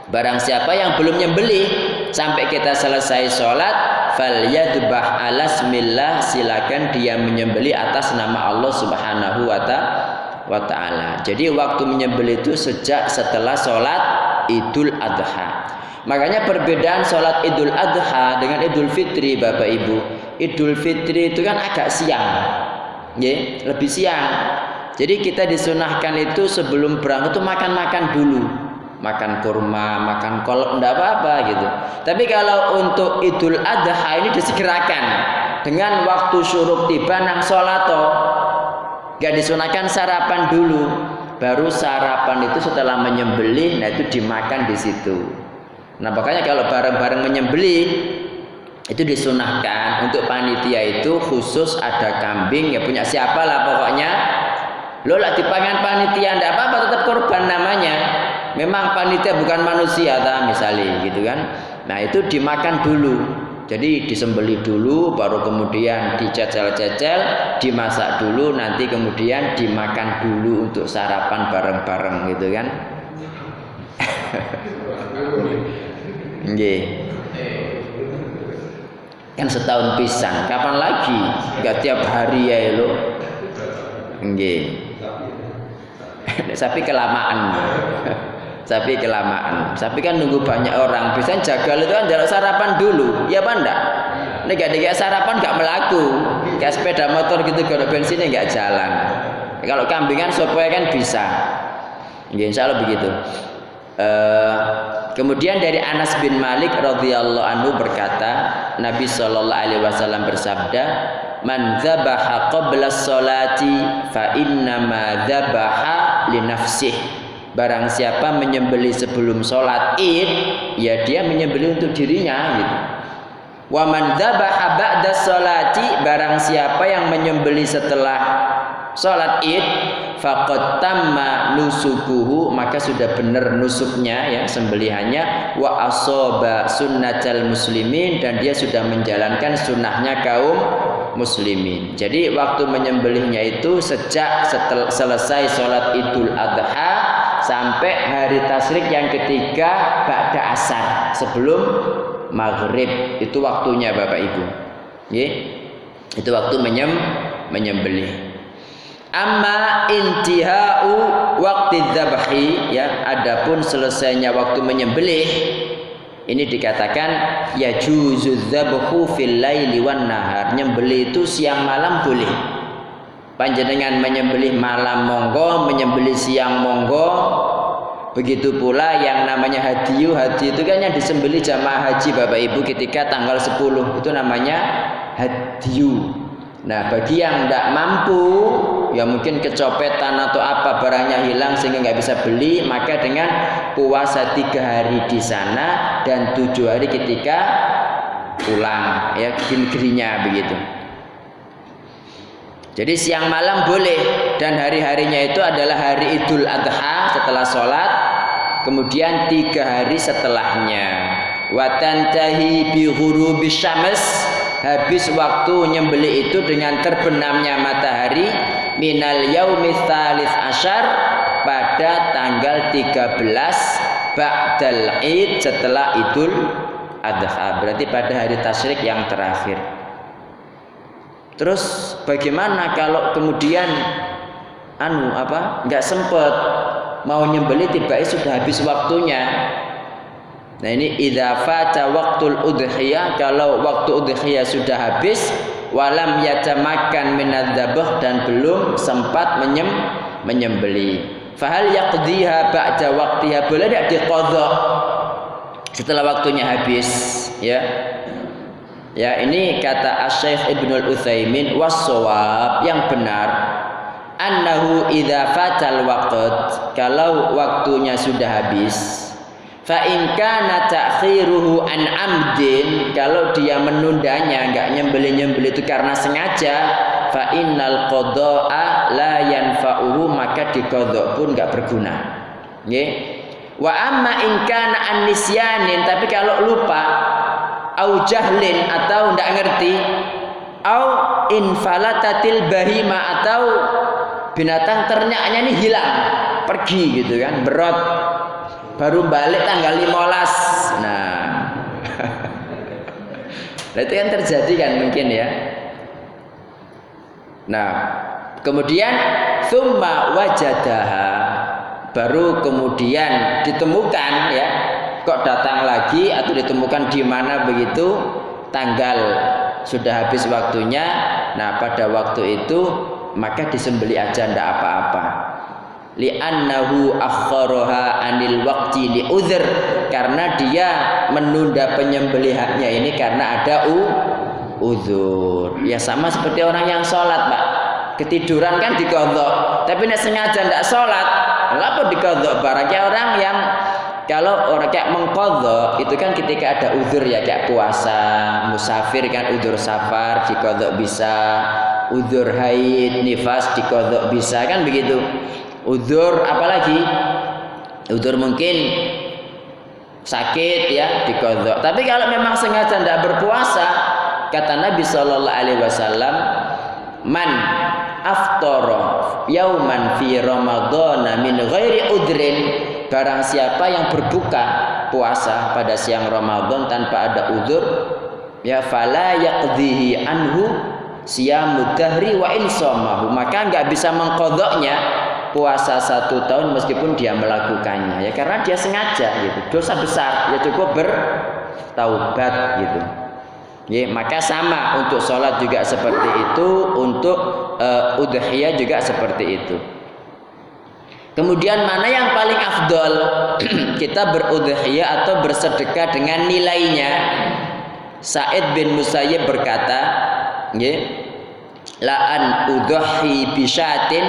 Barang siapa yang belum nyembelih sampai kita selesai sholat fal yadbah alasmillah silakan dia menyembelih atas nama Allah Subhanahu wa taala. Jadi waktu menyembelih itu sejak setelah sholat Idul Adha. Makanya perbedaan sholat Idul Adha dengan Idul Fitri Bapak Ibu. Idul Fitri itu kan agak siang. Ya, lebih siang. Jadi kita disunahkan itu sebelum berangkat itu makan-makan dulu. Makan kurma, makan kolak, enggak apa-apa gitu. Tapi kalau untuk Idul Adha ini disegerakan dengan waktu syuruk tiba nang sholato. Gak disunahkan sarapan dulu. Baru sarapan itu setelah menyembelih nah itu dimakan di situ. Nah makanya kalau bareng-bareng menyembelih itu disunahkan. Untuk panitia itu khusus ada kambing ya punya siapa lah pokoknya. Lo lah dipangan panitia ndak apa-apa tetap korban namanya. Memang panitia bukan manusia ta misalnya gitu kan. Nah itu dimakan dulu jadi disembeli dulu, baru kemudian dicecel-cecel, dimasak dulu, nanti kemudian dimakan dulu untuk sarapan bareng-bareng gitu kan. Nggih. Kan setahun pisang, kapan lagi? Gak tiap hari ya lo. Nggih. Tapi kelamaan sapi kelamaan. Sapi kan nunggu banyak orang. Bisa jagal itu kan jalan sarapan dulu. Ya apa enggak ini gak ada sarapan gak melaku. Kayak sepeda motor gitu kalau bensinnya gak jalan. Kalau kambingan supaya kan bisa. Ya, insya Allah begitu. Uh, kemudian dari Anas bin Malik radhiyallahu anhu berkata Nabi Shallallahu alaihi wasallam bersabda man dzabaha qabla sholati fa inna ma li nafsihi Barang siapa menyembeli sebelum sholat id, ya dia menyembeli untuk dirinya gitu. Wa man dzabaha ba'da sholati, barang siapa yang menyembeli setelah sholat id, faqad tamma nusukuhu, maka sudah benar nusuknya ya sembelihannya wa asoba sunnatal muslimin dan dia sudah menjalankan sunnahnya kaum muslimin. Jadi waktu menyembelihnya itu sejak setel, selesai sholat idul adha sampai hari tasrik yang ketiga ba'da asar sebelum maghrib. Itu waktunya Bapak Ibu. Ya itu waktu menyem menyembelih. Amma intihau waktu dzabhi ya adapun selesainya waktu menyembelih ini dikatakan ya juzu dzabhu fil laili wan nahar. Nyembelih itu siang malam boleh panjenengan menyembelih malam monggo menyembelih siang monggo. Begitu pula yang namanya hadiyu hadi itu kan yang disembelih jamaah haji Bapak Ibu ketika tanggal 10 itu namanya hadiyu nah bagi yang tidak mampu ya mungkin kecopetan atau apa barangnya hilang sehingga nggak bisa beli maka dengan puasa tiga hari di sana dan tujuh hari ketika pulang ya negerinya begitu jadi siang malam boleh dan hari-harinya itu adalah hari Idul Adha setelah sholat, kemudian tiga hari setelahnya. Watantahi bi ghurubi syams habis waktu nyembeli itu dengan terbenamnya matahari minal yaumi tsalits asyar pada tanggal 13 ba'dal id setelah Idul Adha berarti pada hari tasyrik yang terakhir Terus bagaimana kalau kemudian anu apa nggak sempet mau nyembeli tiba sudah habis waktunya? Nah ini idza fata waktul udhiyah kalau waktu udhiyah sudah habis walam yatamakan minadzabh dan belum sempat menyem menyembeli. Fahal yaqdiha ba'da waktiha boleh tidak diqadha setelah waktunya habis ya ya ini kata Asy-Syaikh Ibnu Utsaimin was yang benar annahu idza fatal waqt kalau waktunya sudah habis fa in kana ta'khiruhu an amdin kalau dia menundanya enggak nyembeli-nyembeli itu karena sengaja fa innal qada'a la yanfa'uhu maka diqadha pun enggak berguna. Nggih. Wa amma in kana an nisyanin tapi kalau lupa au jahlin atau enggak ngerti. Au infalatatil bahima atau binatang ternaknya ini hilang. Pergi gitu kan berot. Baru balik tanggal 15 nah. Nah itu yang terjadi kan mungkin ya. Nah kemudian summa wajadaha. Baru kemudian ditemukan ya kok datang lagi atau ditemukan di mana begitu? Tanggal sudah habis waktunya. Nah pada waktu itu maka disembeli aja ndak apa-apa. Li'annahu akharaha anil waqti li uzr karena dia menunda penyembelihannya ini karena ada u uzur. Ya sama seperti orang yang sholat pak. Ketiduran kan dikodok tapi nek sengaja ndak sholat ngapa dikodok barangnya orang yang kalau orang kayak mengkodok itu kan ketika ada uzur ya kayak puasa musafir kan uzur safar dikodok bisa. Udur haid nifas dikodok bisa kan begitu. Udur apalagi udur mungkin sakit ya dikodok tapi kalau memang sengaja tidak berpuasa kata Nabi Shallallahu Alaihi Wasallam man aftoro yauman fi Ramadan min ghairi udrin. Barang siapa yang berbuka puasa pada siang Ramadan tanpa ada udur ya fala yaqdihi anhu siyamu dahri wa insamahu maka nggak bisa mengkodoknya puasa satu tahun meskipun dia melakukannya. Ya karena dia sengaja gitu. Dosa besar ya cukup bertaubat gitu. Ya maka sama untuk sholat juga seperti itu untuk uh, udhiyah juga seperti itu. Kemudian mana yang paling afdol? Kita berudhiyah atau bersedekah dengan nilainya? Said bin Musayyib berkata, nggih la'an udhahi bisyatin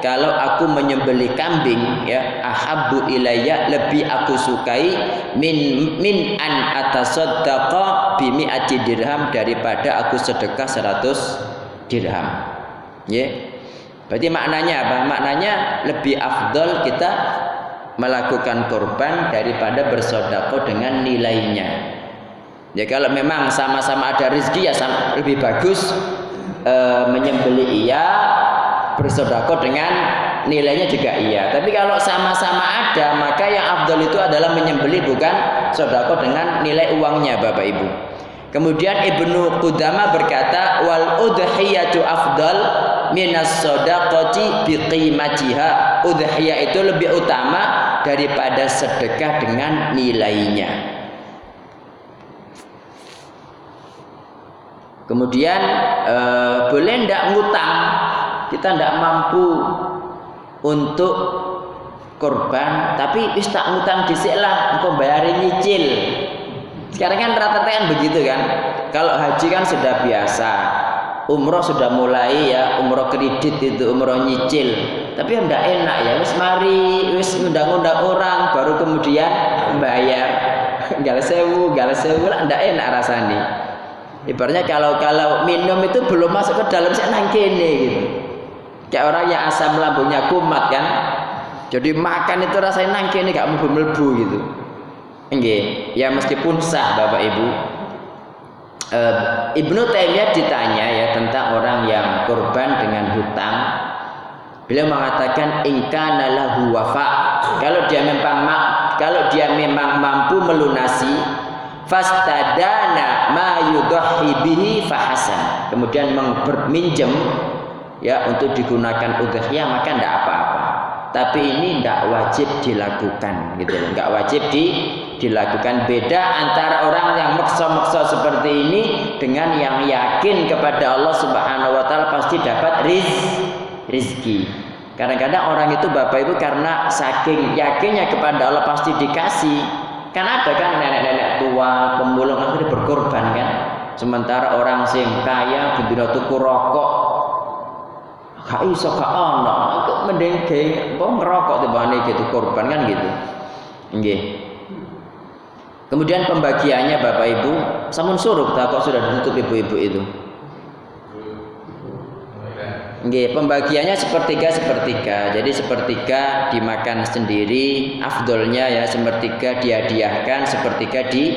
kalau aku menyembeli kambing ya ahabbu ilayya lebih aku sukai min min an atasaddaqa bi mi'ati dirham daripada aku sedekah 100 dirham ya berarti maknanya apa maknanya lebih afdol kita melakukan korban daripada bersedekah dengan nilainya Ya kalau memang sama-sama ada rezeki ya lebih bagus e, menyembeli iya bersodako dengan nilainya juga iya. Tapi kalau sama-sama ada maka yang afdol itu adalah menyembeli bukan sodako dengan nilai uangnya Bapak Ibu. Kemudian Ibnu Qudama berkata wal udhiyatu afdal minas sodakoti biqimatiha. Udhiyah itu lebih utama daripada sedekah dengan nilainya. Kemudian e, boleh ndak ngutang? Kita ndak mampu untuk korban, tapi wis tak ngutang dhisik lah, engko bayarin nyicil. Sekarang kan rata-rata kan begitu kan. Kalau haji kan sudah biasa. Umroh sudah mulai ya, umroh kredit itu, umroh nyicil. Tapi yang ndak enak ya, wis mari wis ngundang-undang orang baru kemudian bayar. Gak sewu, gak sewu lah ndak enak rasanya. Ibaratnya kalau kalau minum itu belum masuk ke dalam saya nangkene gitu. Kayak orang yang asam lambungnya kumat kan. Jadi makan itu rasanya nangkene gak mlebu-mlebu gitu. Nggih, ya meskipun sah Bapak Ibu. E, Ibnu Taimiyah ditanya ya tentang orang yang korban dengan hutang. Beliau mengatakan ingkana lahu wafa. Kalau dia memang kalau dia memang mampu melunasi fastadana ma yudhi bihi fahasan kemudian berminjem ya untuk digunakan udhiyah maka tidak apa-apa. Tapi ini tidak wajib dilakukan gitu loh. Enggak wajib di dilakukan beda antara orang yang maksa-maksa seperti ini dengan yang yakin kepada Allah Subhanahu wa taala pasti dapat riz rizki. Kadang-kadang orang itu Bapak Ibu karena saking yakinnya kepada Allah pasti dikasih. Kan ada kan nenek-nenek tua, pemulung akhirnya berkorban kan. Sementara orang sing kaya bendina tuku rokok gak iso gak ono. Mending ge apa ngerokok tibane gitu korban kan gitu. Nggih. Kemudian pembagiannya Bapak Ibu samun suruh tak kok sudah ditutup ibu-ibu itu? Nggih, pembagiannya sepertiga sepertiga. Jadi sepertiga dimakan sendiri, afdolnya ya sepertiga dihadiahkan, sepertiga di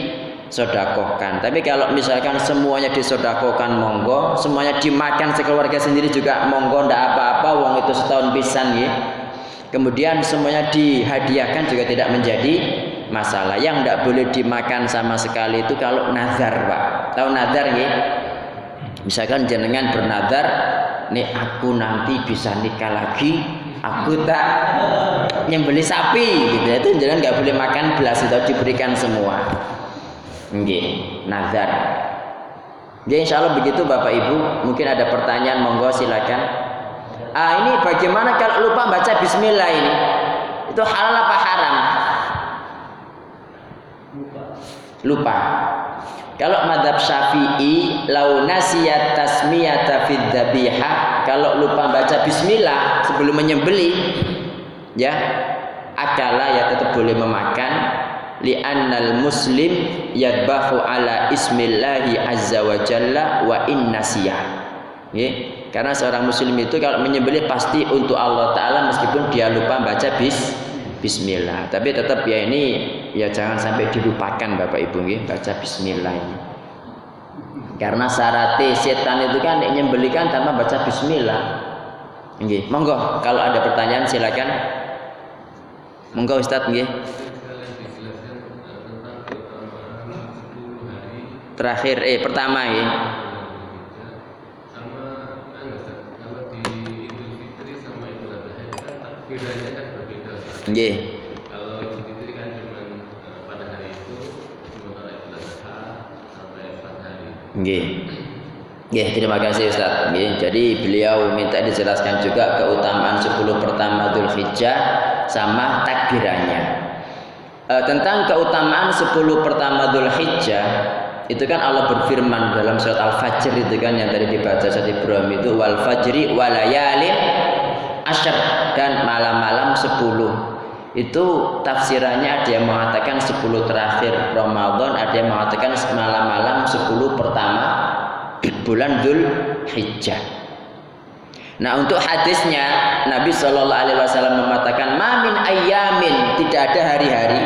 sodakohkan. Tapi kalau misalkan semuanya disodakohkan monggo, semuanya dimakan sekeluarga sendiri juga monggo, ndak apa-apa. Wong itu setahun pisan ya. Kemudian semuanya dihadiahkan juga tidak menjadi masalah. Yang tidak boleh dimakan sama sekali itu kalau nazar, Pak. Tahu nazar ya? Misalkan jenengan bernazar, nih aku nanti bisa nikah lagi, aku tak nyembeli sapi gitu. Itu jangan nggak boleh makan belas itu diberikan semua. Nggih, nazar. Nggih insyaallah begitu Bapak Ibu. Mungkin ada pertanyaan monggo silakan. Ah ini bagaimana kalau lupa baca bismillah ini? Itu halal apa haram? Lupa. Kalau madhab syafi'i lau nasiyat tasmiyata fid dhabiha kalau lupa baca bismillah sebelum menyembeli ya akala ya tetap boleh memakan li'annal muslim yadbahu ala ismillahi azza wa jalla wa in nasiyah ya. karena seorang muslim itu kalau menyembelih pasti untuk Allah taala meskipun dia lupa baca bis bismillah tapi tetap ya ini ya jangan sampai dilupakan Bapak Ibu ya, baca bismillah ini karena syarat setan itu kan nyembelikan tanpa baca bismillah Nggih, monggo kalau ada pertanyaan silakan. Monggo Ustaz nggih. Terakhir eh pertama ya Nggih. Kalau Fitri kan cuma pada hari itu sementara Idul Adha sampai empat hari. Nggih. Nggih, terima kasih Ustaz. Nggih, jadi beliau minta dijelaskan juga keutamaan 10 pertama Dzulhijjah sama takbirannya. E, tentang keutamaan 10 pertama Dzulhijjah itu kan Allah berfirman dalam surat Al-Fajr itu kan yang tadi dibaca saat Ibrahim itu wal fajri walayalin asyar dan malam-malam 10 itu tafsirannya ada yang mengatakan 10 terakhir Ramadan ada yang mengatakan malam-malam 10 pertama bulan Dhul Hijjah Nah untuk hadisnya Nabi Shallallahu Alaihi Wasallam mengatakan mamin ayamin tidak ada hari-hari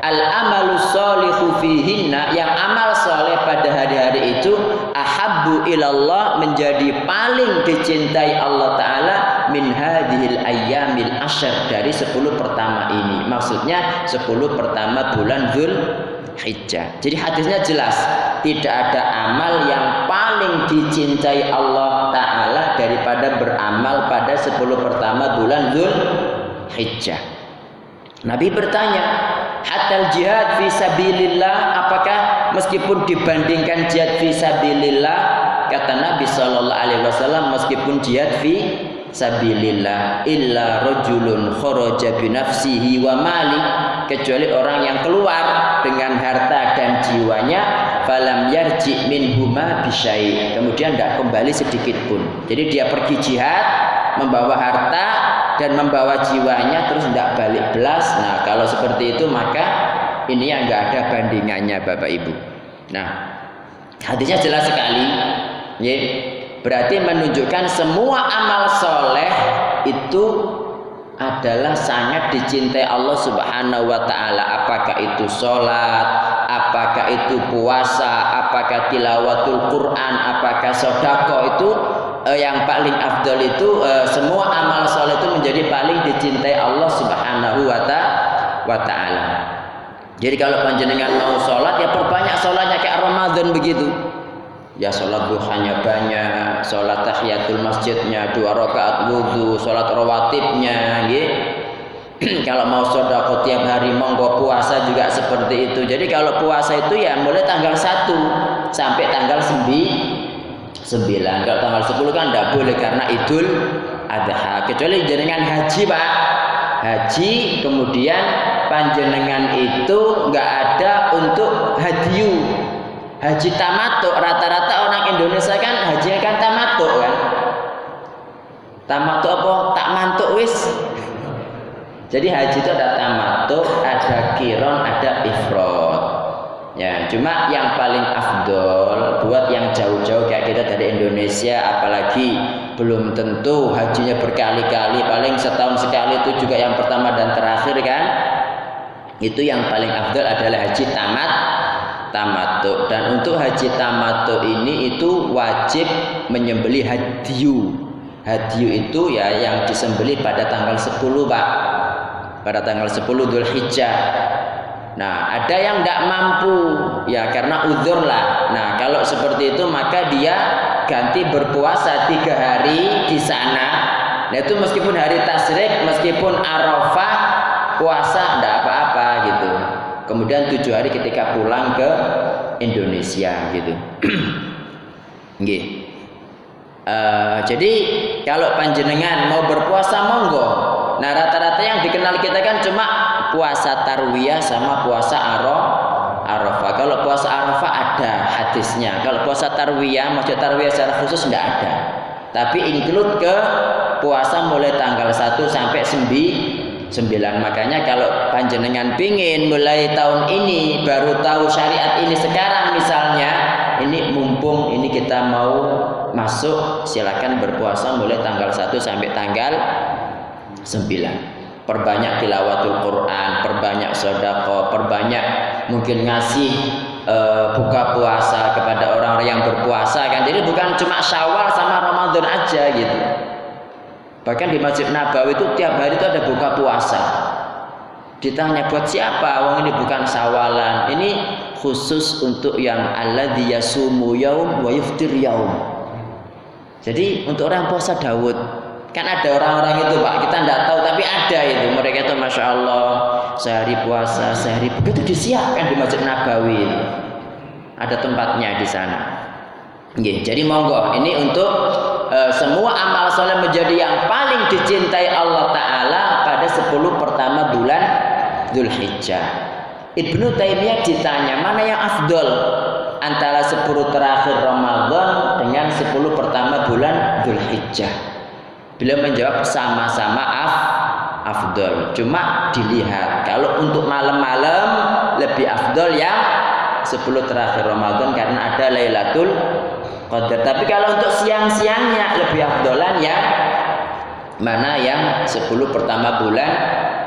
al amalu solihu fihinna yang amal soleh pada hari-hari itu ahabbu ilallah menjadi paling dicintai Allah Ta'ala min hadhil ayyamil asyar dari 10 pertama ini. Maksudnya 10 pertama bulan Dhul Hijjah jadi hadisnya jelas tidak ada amal yang paling dicintai Allah Ta'ala daripada beramal pada 10 pertama bulan Dhul Hijjah Nabi bertanya hatta jihad fi sabilillah apakah meskipun dibandingkan jihad fi sabilillah kata Nabi sallallahu alaihi wasallam meskipun jihad fi sabilillah illa rajulun kharaja bi nafsihi wa mali kecuali orang yang keluar dengan harta dan jiwanya falam yarji min huma bisyai kemudian tidak kembali sedikit pun. Jadi dia pergi jihad membawa harta dan membawa jiwanya terus tidak balik belas. Nah, kalau seperti itu maka ini yang nggak ada bandingannya Bapak Ibu. Nah, hadisnya jelas sekali. Ya, berarti menunjukkan semua amal soleh itu adalah sangat dicintai Allah Subhanahu wa taala. Apakah itu sholat, apakah itu puasa, apakah tilawatul Quran, apakah sodako itu uh, yang paling afdol itu uh, semua amal soleh itu menjadi paling dicintai Allah Subhanahu wa taala. Jadi kalau panjenengan mau sholat ya perbanyak sholatnya kayak Ramadan begitu. ya sholat duhanya banyak, sholat tahiyatul masjidnya, dua rakaat wudhu, sholat rawatibnya, gitu. kalau mau sodako tiap hari monggo puasa juga seperti itu. Jadi kalau puasa itu ya mulai tanggal 1 sampai tanggal 9. 9. Kalau tanggal 10 kan tidak boleh karena Idul Adha. Kecuali jenengan haji, Pak. Haji kemudian panjenengan itu nggak ada untuk hadiu haji tamatuk rata-rata orang Indonesia kan haji kan tamatuk kan tamatuk apa tak mantuk wis jadi haji itu ada tamatuk ada kiron ada ifrod ya cuma yang paling afdol buat yang jauh-jauh kayak kita dari Indonesia apalagi belum tentu hajinya berkali-kali paling setahun sekali itu juga yang pertama dan terakhir kan? Itu yang paling afdol adalah haji tamat tamatuk. Dan untuk haji tamatuk ini itu wajib menyembeli hadiu. Hadiu itu ya yang disembeli pada tanggal 10 Pak. Pada tanggal 10 Dhul Hijjah nah ada yang tidak mampu ya karena uzur lah nah kalau seperti itu maka dia ganti berpuasa tiga hari di sana nah itu meskipun hari tasrik meskipun arafah puasa tidak apa-apa gitu. Kemudian tujuh hari ketika pulang ke Indonesia gitu. Nggih. Uh, jadi kalau panjenengan mau berpuasa monggo. Nah rata-rata yang dikenal kita kan cuma puasa tarwiyah sama puasa arof arafah. Kalau puasa arafah ada hadisnya. Kalau puasa tarwiyah, maksud tarwiyah secara khusus tidak ada. Tapi include ke puasa mulai tanggal 1 sampai 9 sembilan makanya kalau panjenengan pingin mulai tahun ini baru tahu syariat ini sekarang misalnya ini mumpung ini kita mau masuk silakan berpuasa mulai tanggal 1 sampai tanggal 9 perbanyak tilawatul Quran perbanyak sodako perbanyak mungkin ngasih e, buka puasa kepada orang-orang yang berpuasa kan jadi bukan cuma syawal sama Ramadan aja gitu Bahkan di Masjid Nabawi itu tiap hari itu ada buka puasa. Ditanya buat siapa? Wong ini bukan sawalan. Ini khusus untuk yang alladzi yasumu yaum wa yuftir yaum. Jadi untuk orang puasa Daud kan ada orang-orang itu pak kita tidak tahu tapi ada itu mereka itu masya Allah sehari puasa sehari begitu disiapkan di masjid Nabawi ada tempatnya di sana. Jadi monggo ini untuk Eh, semua amal soleh menjadi yang paling dicintai Allah Ta'ala pada 10 pertama bulan Hijjah. Ibnu Taimiyah ditanya mana yang afdol antara 10 terakhir Ramadan dengan 10 pertama bulan Hijjah. Beliau menjawab sama-sama af afdol. Cuma dilihat kalau untuk malam-malam lebih afdol yang 10 terakhir Ramadan karena ada Lailatul Qadar. Tapi kalau untuk siang-siangnya lebih afdolan ya mana yang 10 pertama bulan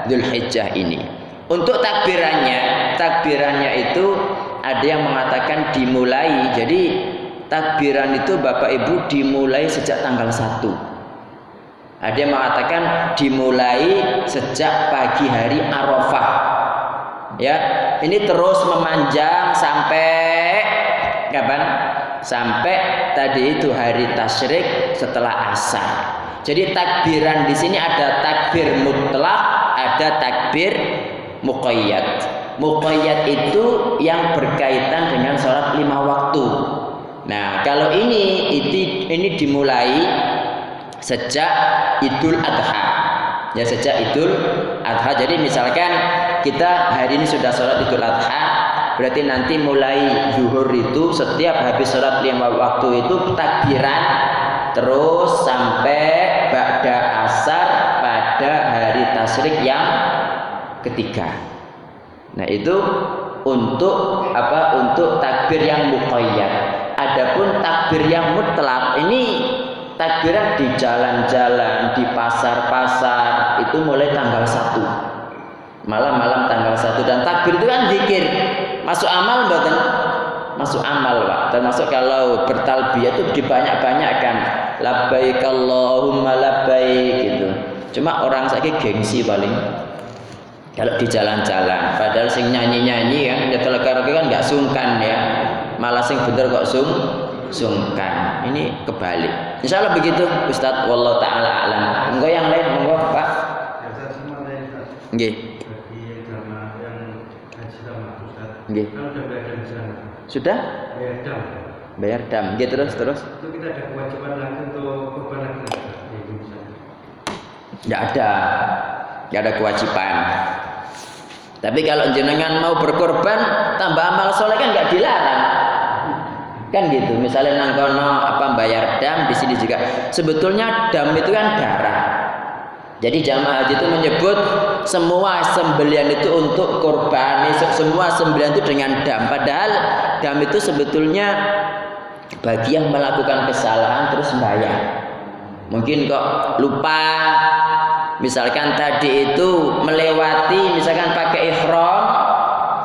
Dzulhijjah ini. Untuk takbirannya, takbirannya itu ada yang mengatakan dimulai. Jadi takbiran itu Bapak Ibu dimulai sejak tanggal 1. Ada yang mengatakan dimulai sejak pagi hari Arafah. Ya, ini terus memanjang sampai kapan? sampai tadi itu hari tasyrik setelah asar. Jadi takbiran di sini ada takbir mutlak, ada takbir muqayyad. Muqayyad itu yang berkaitan dengan sholat lima waktu. Nah, kalau ini ini dimulai sejak Idul Adha. Ya, sejak Idul Adha. Jadi misalkan kita hari ini sudah sholat Idul Adha, berarti nanti mulai zuhur itu setiap habis sholat lima waktu itu takbiran terus sampai ba'da asar pada hari tasrik yang ketiga nah itu untuk apa untuk takbir yang muqayyad adapun takbir yang mutlak ini takbiran di jalan-jalan di pasar-pasar itu mulai tanggal 1 malam-malam tanggal 1 dan takbir itu kan zikir. Masuk amal mboten? Masuk amal Pak. Termasuk kalau bertalbiyah itu dibanyak-banyakkan. Labbaik Allahumma labbaik gitu. Cuma orang sakit gengsi paling. Kalau di jalan-jalan. Padahal sing nyanyi-nyanyi ya nyetel karaoke kan nggak sungkan ya. Malah sing bener kok sung sungkan. Ini kebalik. Insya Allah begitu Ustadz. Wallahu taala alam. Enggak yang lain, monggo Pak. Nggih. Nggih. Sudah? Bayar dam. Bayar dam. Nggih terus terus. Itu kita ada kewajiban lagi untuk korban lagi nggak, Ustaz? di Indonesia. Tidak ada. Tidak ada kewajiban. Tapi kalau jenengan mau berkorban, tambah amal soleh kan nggak dilarang. Kan gitu. Misalnya nang kono apa bayar dam di sini juga. Sebetulnya dam itu kan darah. Jadi jamaah haji itu menyebut semua sembelian itu untuk korban, semua sembelian itu dengan dam. Padahal dam itu sebetulnya bagi yang melakukan kesalahan terus bayar. Mungkin kok lupa misalkan tadi itu melewati misalkan pakai ihram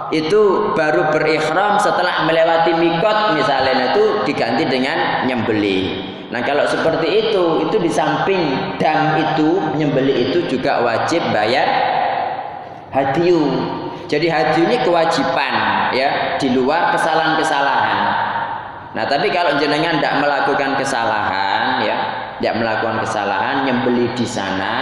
itu baru berikhram setelah melewati mikot misalnya itu diganti dengan nyembeli. Nah kalau seperti itu, itu di samping dam itu menyembeli itu juga wajib bayar hadiu. Jadi hadiu ini kewajiban ya di luar kesalahan-kesalahan. Nah tapi kalau jenengan tidak melakukan kesalahan ya, tidak melakukan kesalahan nyembeli di sana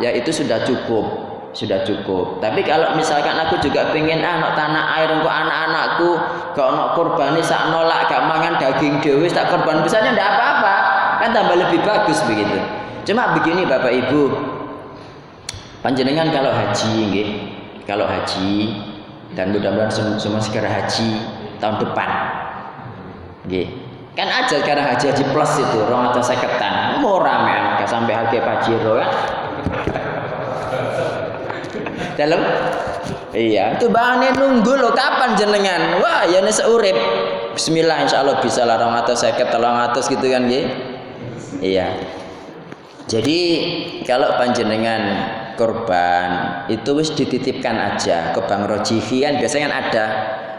ya itu sudah cukup sudah cukup. Tapi kalau misalkan aku juga pengen ah nok tanah air untuk anak-anakku, gak korban sak nolak gak mangan daging dewi tak korban besarnya ndak apa-apa. Kan tambah lebih bagus begitu. Cuma begini Bapak Ibu. Panjenengan kalau haji nggih, kalau haji dan mudah-mudahan semua segera haji tahun depan. Nggih. Kan aja sekarang haji haji plus itu, rong atau seketan, murah gak sampai harga pajero kan dalam? Iya. Itu bahannya nunggu lo kapan jenengan? Wah ya ini seurip. Bismillah insya Allah bisa lah orang atas saya ketolong atas gitu kan ya iya. Jadi kalau panjenengan korban itu wis dititipkan aja ke Bang Rojihi kan. Biasanya kan ada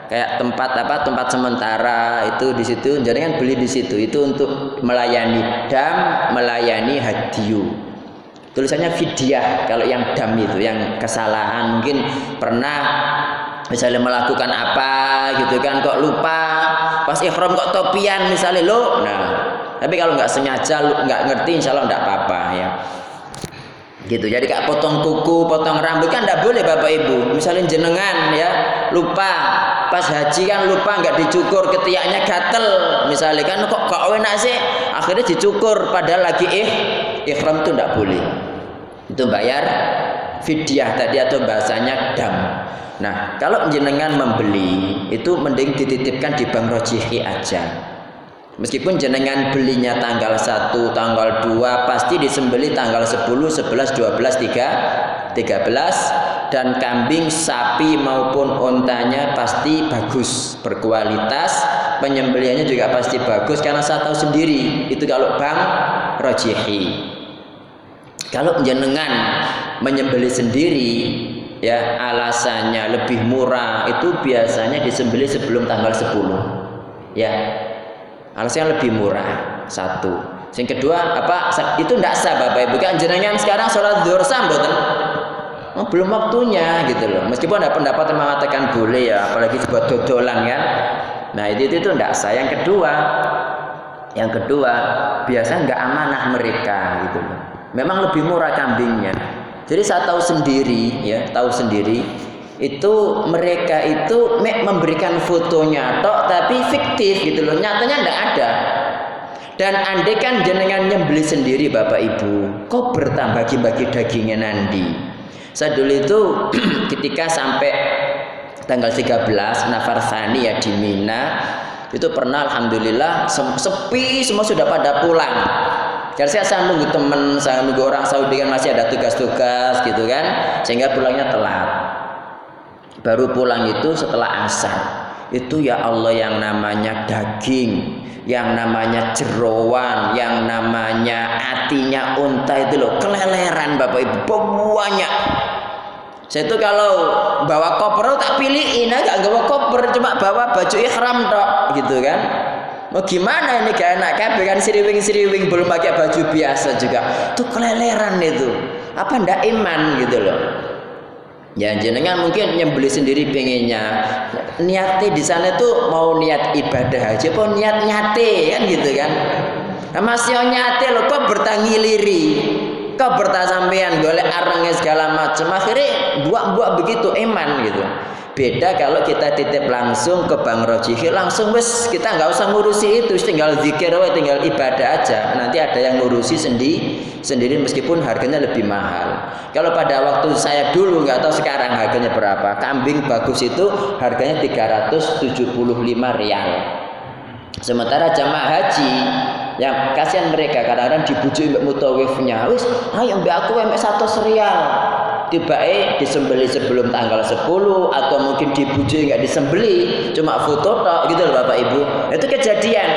kayak tempat apa tempat sementara itu di situ. Jadi kan beli di situ. Itu untuk melayani dam melayani hadiu tulisannya fidyah kalau yang dam itu yang kesalahan mungkin pernah misalnya melakukan apa gitu kan kok lupa pas ikhram kok topian misalnya lo nah tapi kalau nggak sengaja nggak ngerti insya Allah nggak apa-apa ya. Gitu jadi kak potong kuku potong rambut kan tidak boleh bapak ibu. Misalnya jenengan ya lupa pas haji kan lupa nggak dicukur ketiaknya gatel misalnya kan kok kok enak sih? Akhirnya dicukur padahal lagi eh ikhram itu tidak boleh. Itu bayar fidyah tadi atau bahasanya dam. Nah kalau jenengan membeli itu mending dititipkan di bank rojihi aja. Meskipun jenengan belinya tanggal 1, tanggal 2 pasti disembeli tanggal 10, 11, 12, 3, 13 dan kambing, sapi maupun ontanya pasti bagus, berkualitas. Penyembelihannya juga pasti bagus karena saya tahu sendiri. Itu kalau bang rojihi. Kalau jenengan menyembeli sendiri ya alasannya lebih murah itu biasanya disembeli sebelum tanggal 10. Ya, Alasannya lebih murah. Satu. Yang kedua, apa? Itu tidak sah Bapak Ibu. Kan jenengan sekarang sholat zuhur sah mboten? Oh, belum waktunya gitu loh. Meskipun ada pendapat yang mengatakan boleh ya, apalagi buat dodolan kan. Nah, itu itu tidak sah. Yang kedua, yang kedua, biasa nggak amanah mereka gitu loh. Memang lebih murah kambingnya. Jadi saya tahu sendiri ya, tahu sendiri itu mereka itu memberikan fotonya tok tapi fiktif gitu loh. Nyatanya tidak ada. Dan andai kan jenengan nyembeli sendiri bapak ibu kok bertambah bagi-bagi dagingnya nanti? Saya dulu itu ketika sampai tanggal 13 Nafarsani ya di Mina itu pernah alhamdulillah sepi semua sudah pada pulang jadi saya, saya nunggu teman saya nunggu orang Saudi kan masih ada tugas-tugas gitu kan. Sehingga pulangnya telat. Baru pulang itu setelah asar. Itu ya Allah yang namanya daging yang namanya jeroan yang namanya hatinya unta itu loh. Keleleran bapak ibu banyak. Saya itu kalau bawa koper tak pilihin agak bawa koper cuma bawa baju ikhram dok gitu kan mau gimana ini gak enak? Kan siriwing siriwing belum pakai baju biasa juga. Tuh keleleran itu. Apa ndak iman gitu loh. Ya jenengan mungkin nyembeli sendiri pengennya. Niatnya di sana tuh mau niat ibadah aja, apa niat nyate kan gitu kan? Nah, masih nyate lo kok bertangiliri, kok bertasampean golek arengnya segala macam akhirnya buat-buat begitu eman gitu. Beda kalau kita titip langsung ke Bang Rojihi langsung wes kita nggak usah ngurusi itu, tinggal zikir tinggal ibadah aja. Nanti ada yang ngurusi sendiri sendiri meskipun harganya lebih mahal. Kalau pada waktu saya dulu nggak tahu sekarang harganya berapa. Kambing bagus itu harganya 375 rial. Sementara jamaah haji yang kasihan mereka kadang-kadang dibujuk mbak mutawifnya wis ayo mbak aku mbak satu serial tiba disembeli sebelum tanggal 10 atau mungkin dibujuk nggak disembeli cuma foto tok gitu loh bapak ibu. Itu kejadian.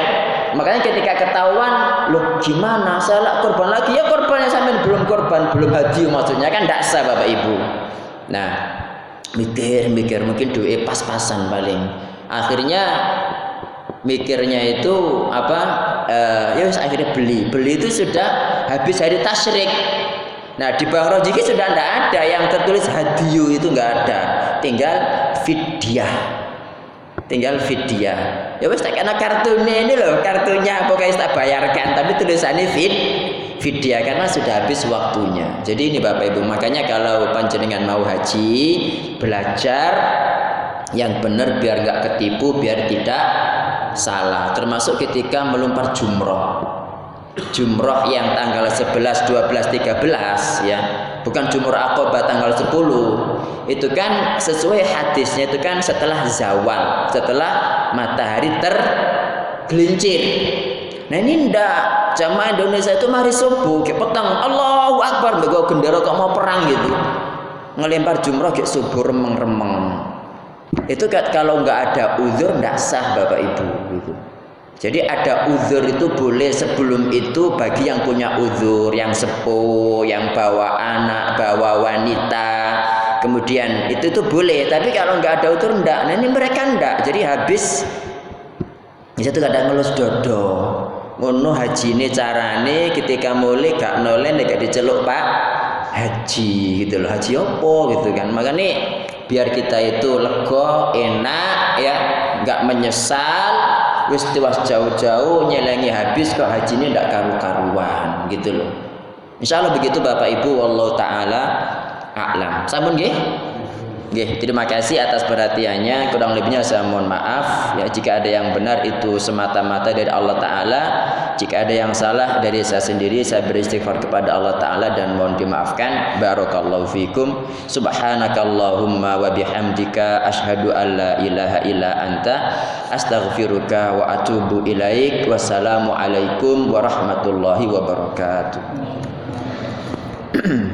Makanya ketika ketahuan loh gimana? Saya lah korban lagi. Ya korbannya sampai belum korban belum haji maksudnya. Kan tidak sah bapak ibu. Nah mikir mikir. Mungkin duit pas-pasan paling. Akhirnya mikirnya itu apa uh, ya akhirnya beli. Beli itu sudah habis hari tasyrik nah di Bang Rojiki sudah tidak ada yang tertulis hadiyu itu nggak ada. Tinggal fidyah. Tinggal fidyah. Ya wes karena kartunya ini loh. Kartunya pokoknya tak bayarkan tapi tulisannya fit fidyah karena sudah habis waktunya. Jadi ini Bapak Ibu makanya kalau panjenengan mau haji belajar yang benar biar nggak ketipu biar tidak salah. Termasuk ketika melompat jumroh jumroh yang tanggal 11 12 13 ya. Bukan jumroh akobah tanggal 10 itu kan sesuai hadisnya itu kan setelah zawal setelah matahari tergelincir. Nah ini ndak. Jamaah Indonesia itu mari subuh ke petang. Allahu Akbar. Bego gendera kok mau perang gitu. Ngelempar jumroh ke subuh remeng-remeng. Itu kalau nggak ada uzur nggak sah bapak ibu gitu. Jadi ada uzur itu boleh sebelum itu bagi yang punya uzur, yang sepuh, yang bawa anak, bawa wanita, kemudian itu tuh boleh. Tapi kalau nggak ada uzur ndak, nah ini mereka ndak. Jadi habis itu kadang ngelus dodo. Ngono haji ini carane ketika mulai gak nolen gak diceluk pak haji gitu loh haji opo gitu kan makanya biar kita itu lego enak ya nggak menyesal wis tiwas jauh-jauh nyelengi habis kok ini ndak karu-karuan gitu loh Insya Allah begitu Bapak Ibu Allah Ta'ala A'lam Sampun nggih? Nggih, terima kasih atas perhatiannya. Kurang lebihnya saya mohon maaf ya jika ada yang benar itu semata-mata dari Allah taala. Jika ada yang salah dari saya sendiri, saya beristighfar kepada Allah taala dan mohon dimaafkan. Barakallahu fikum. Subhanakallahumma wa bihamdika asyhadu an la ilaha illa anta astaghfiruka wa atubu ilaik. Wassalamu alaikum warahmatullahi wabarakatuh.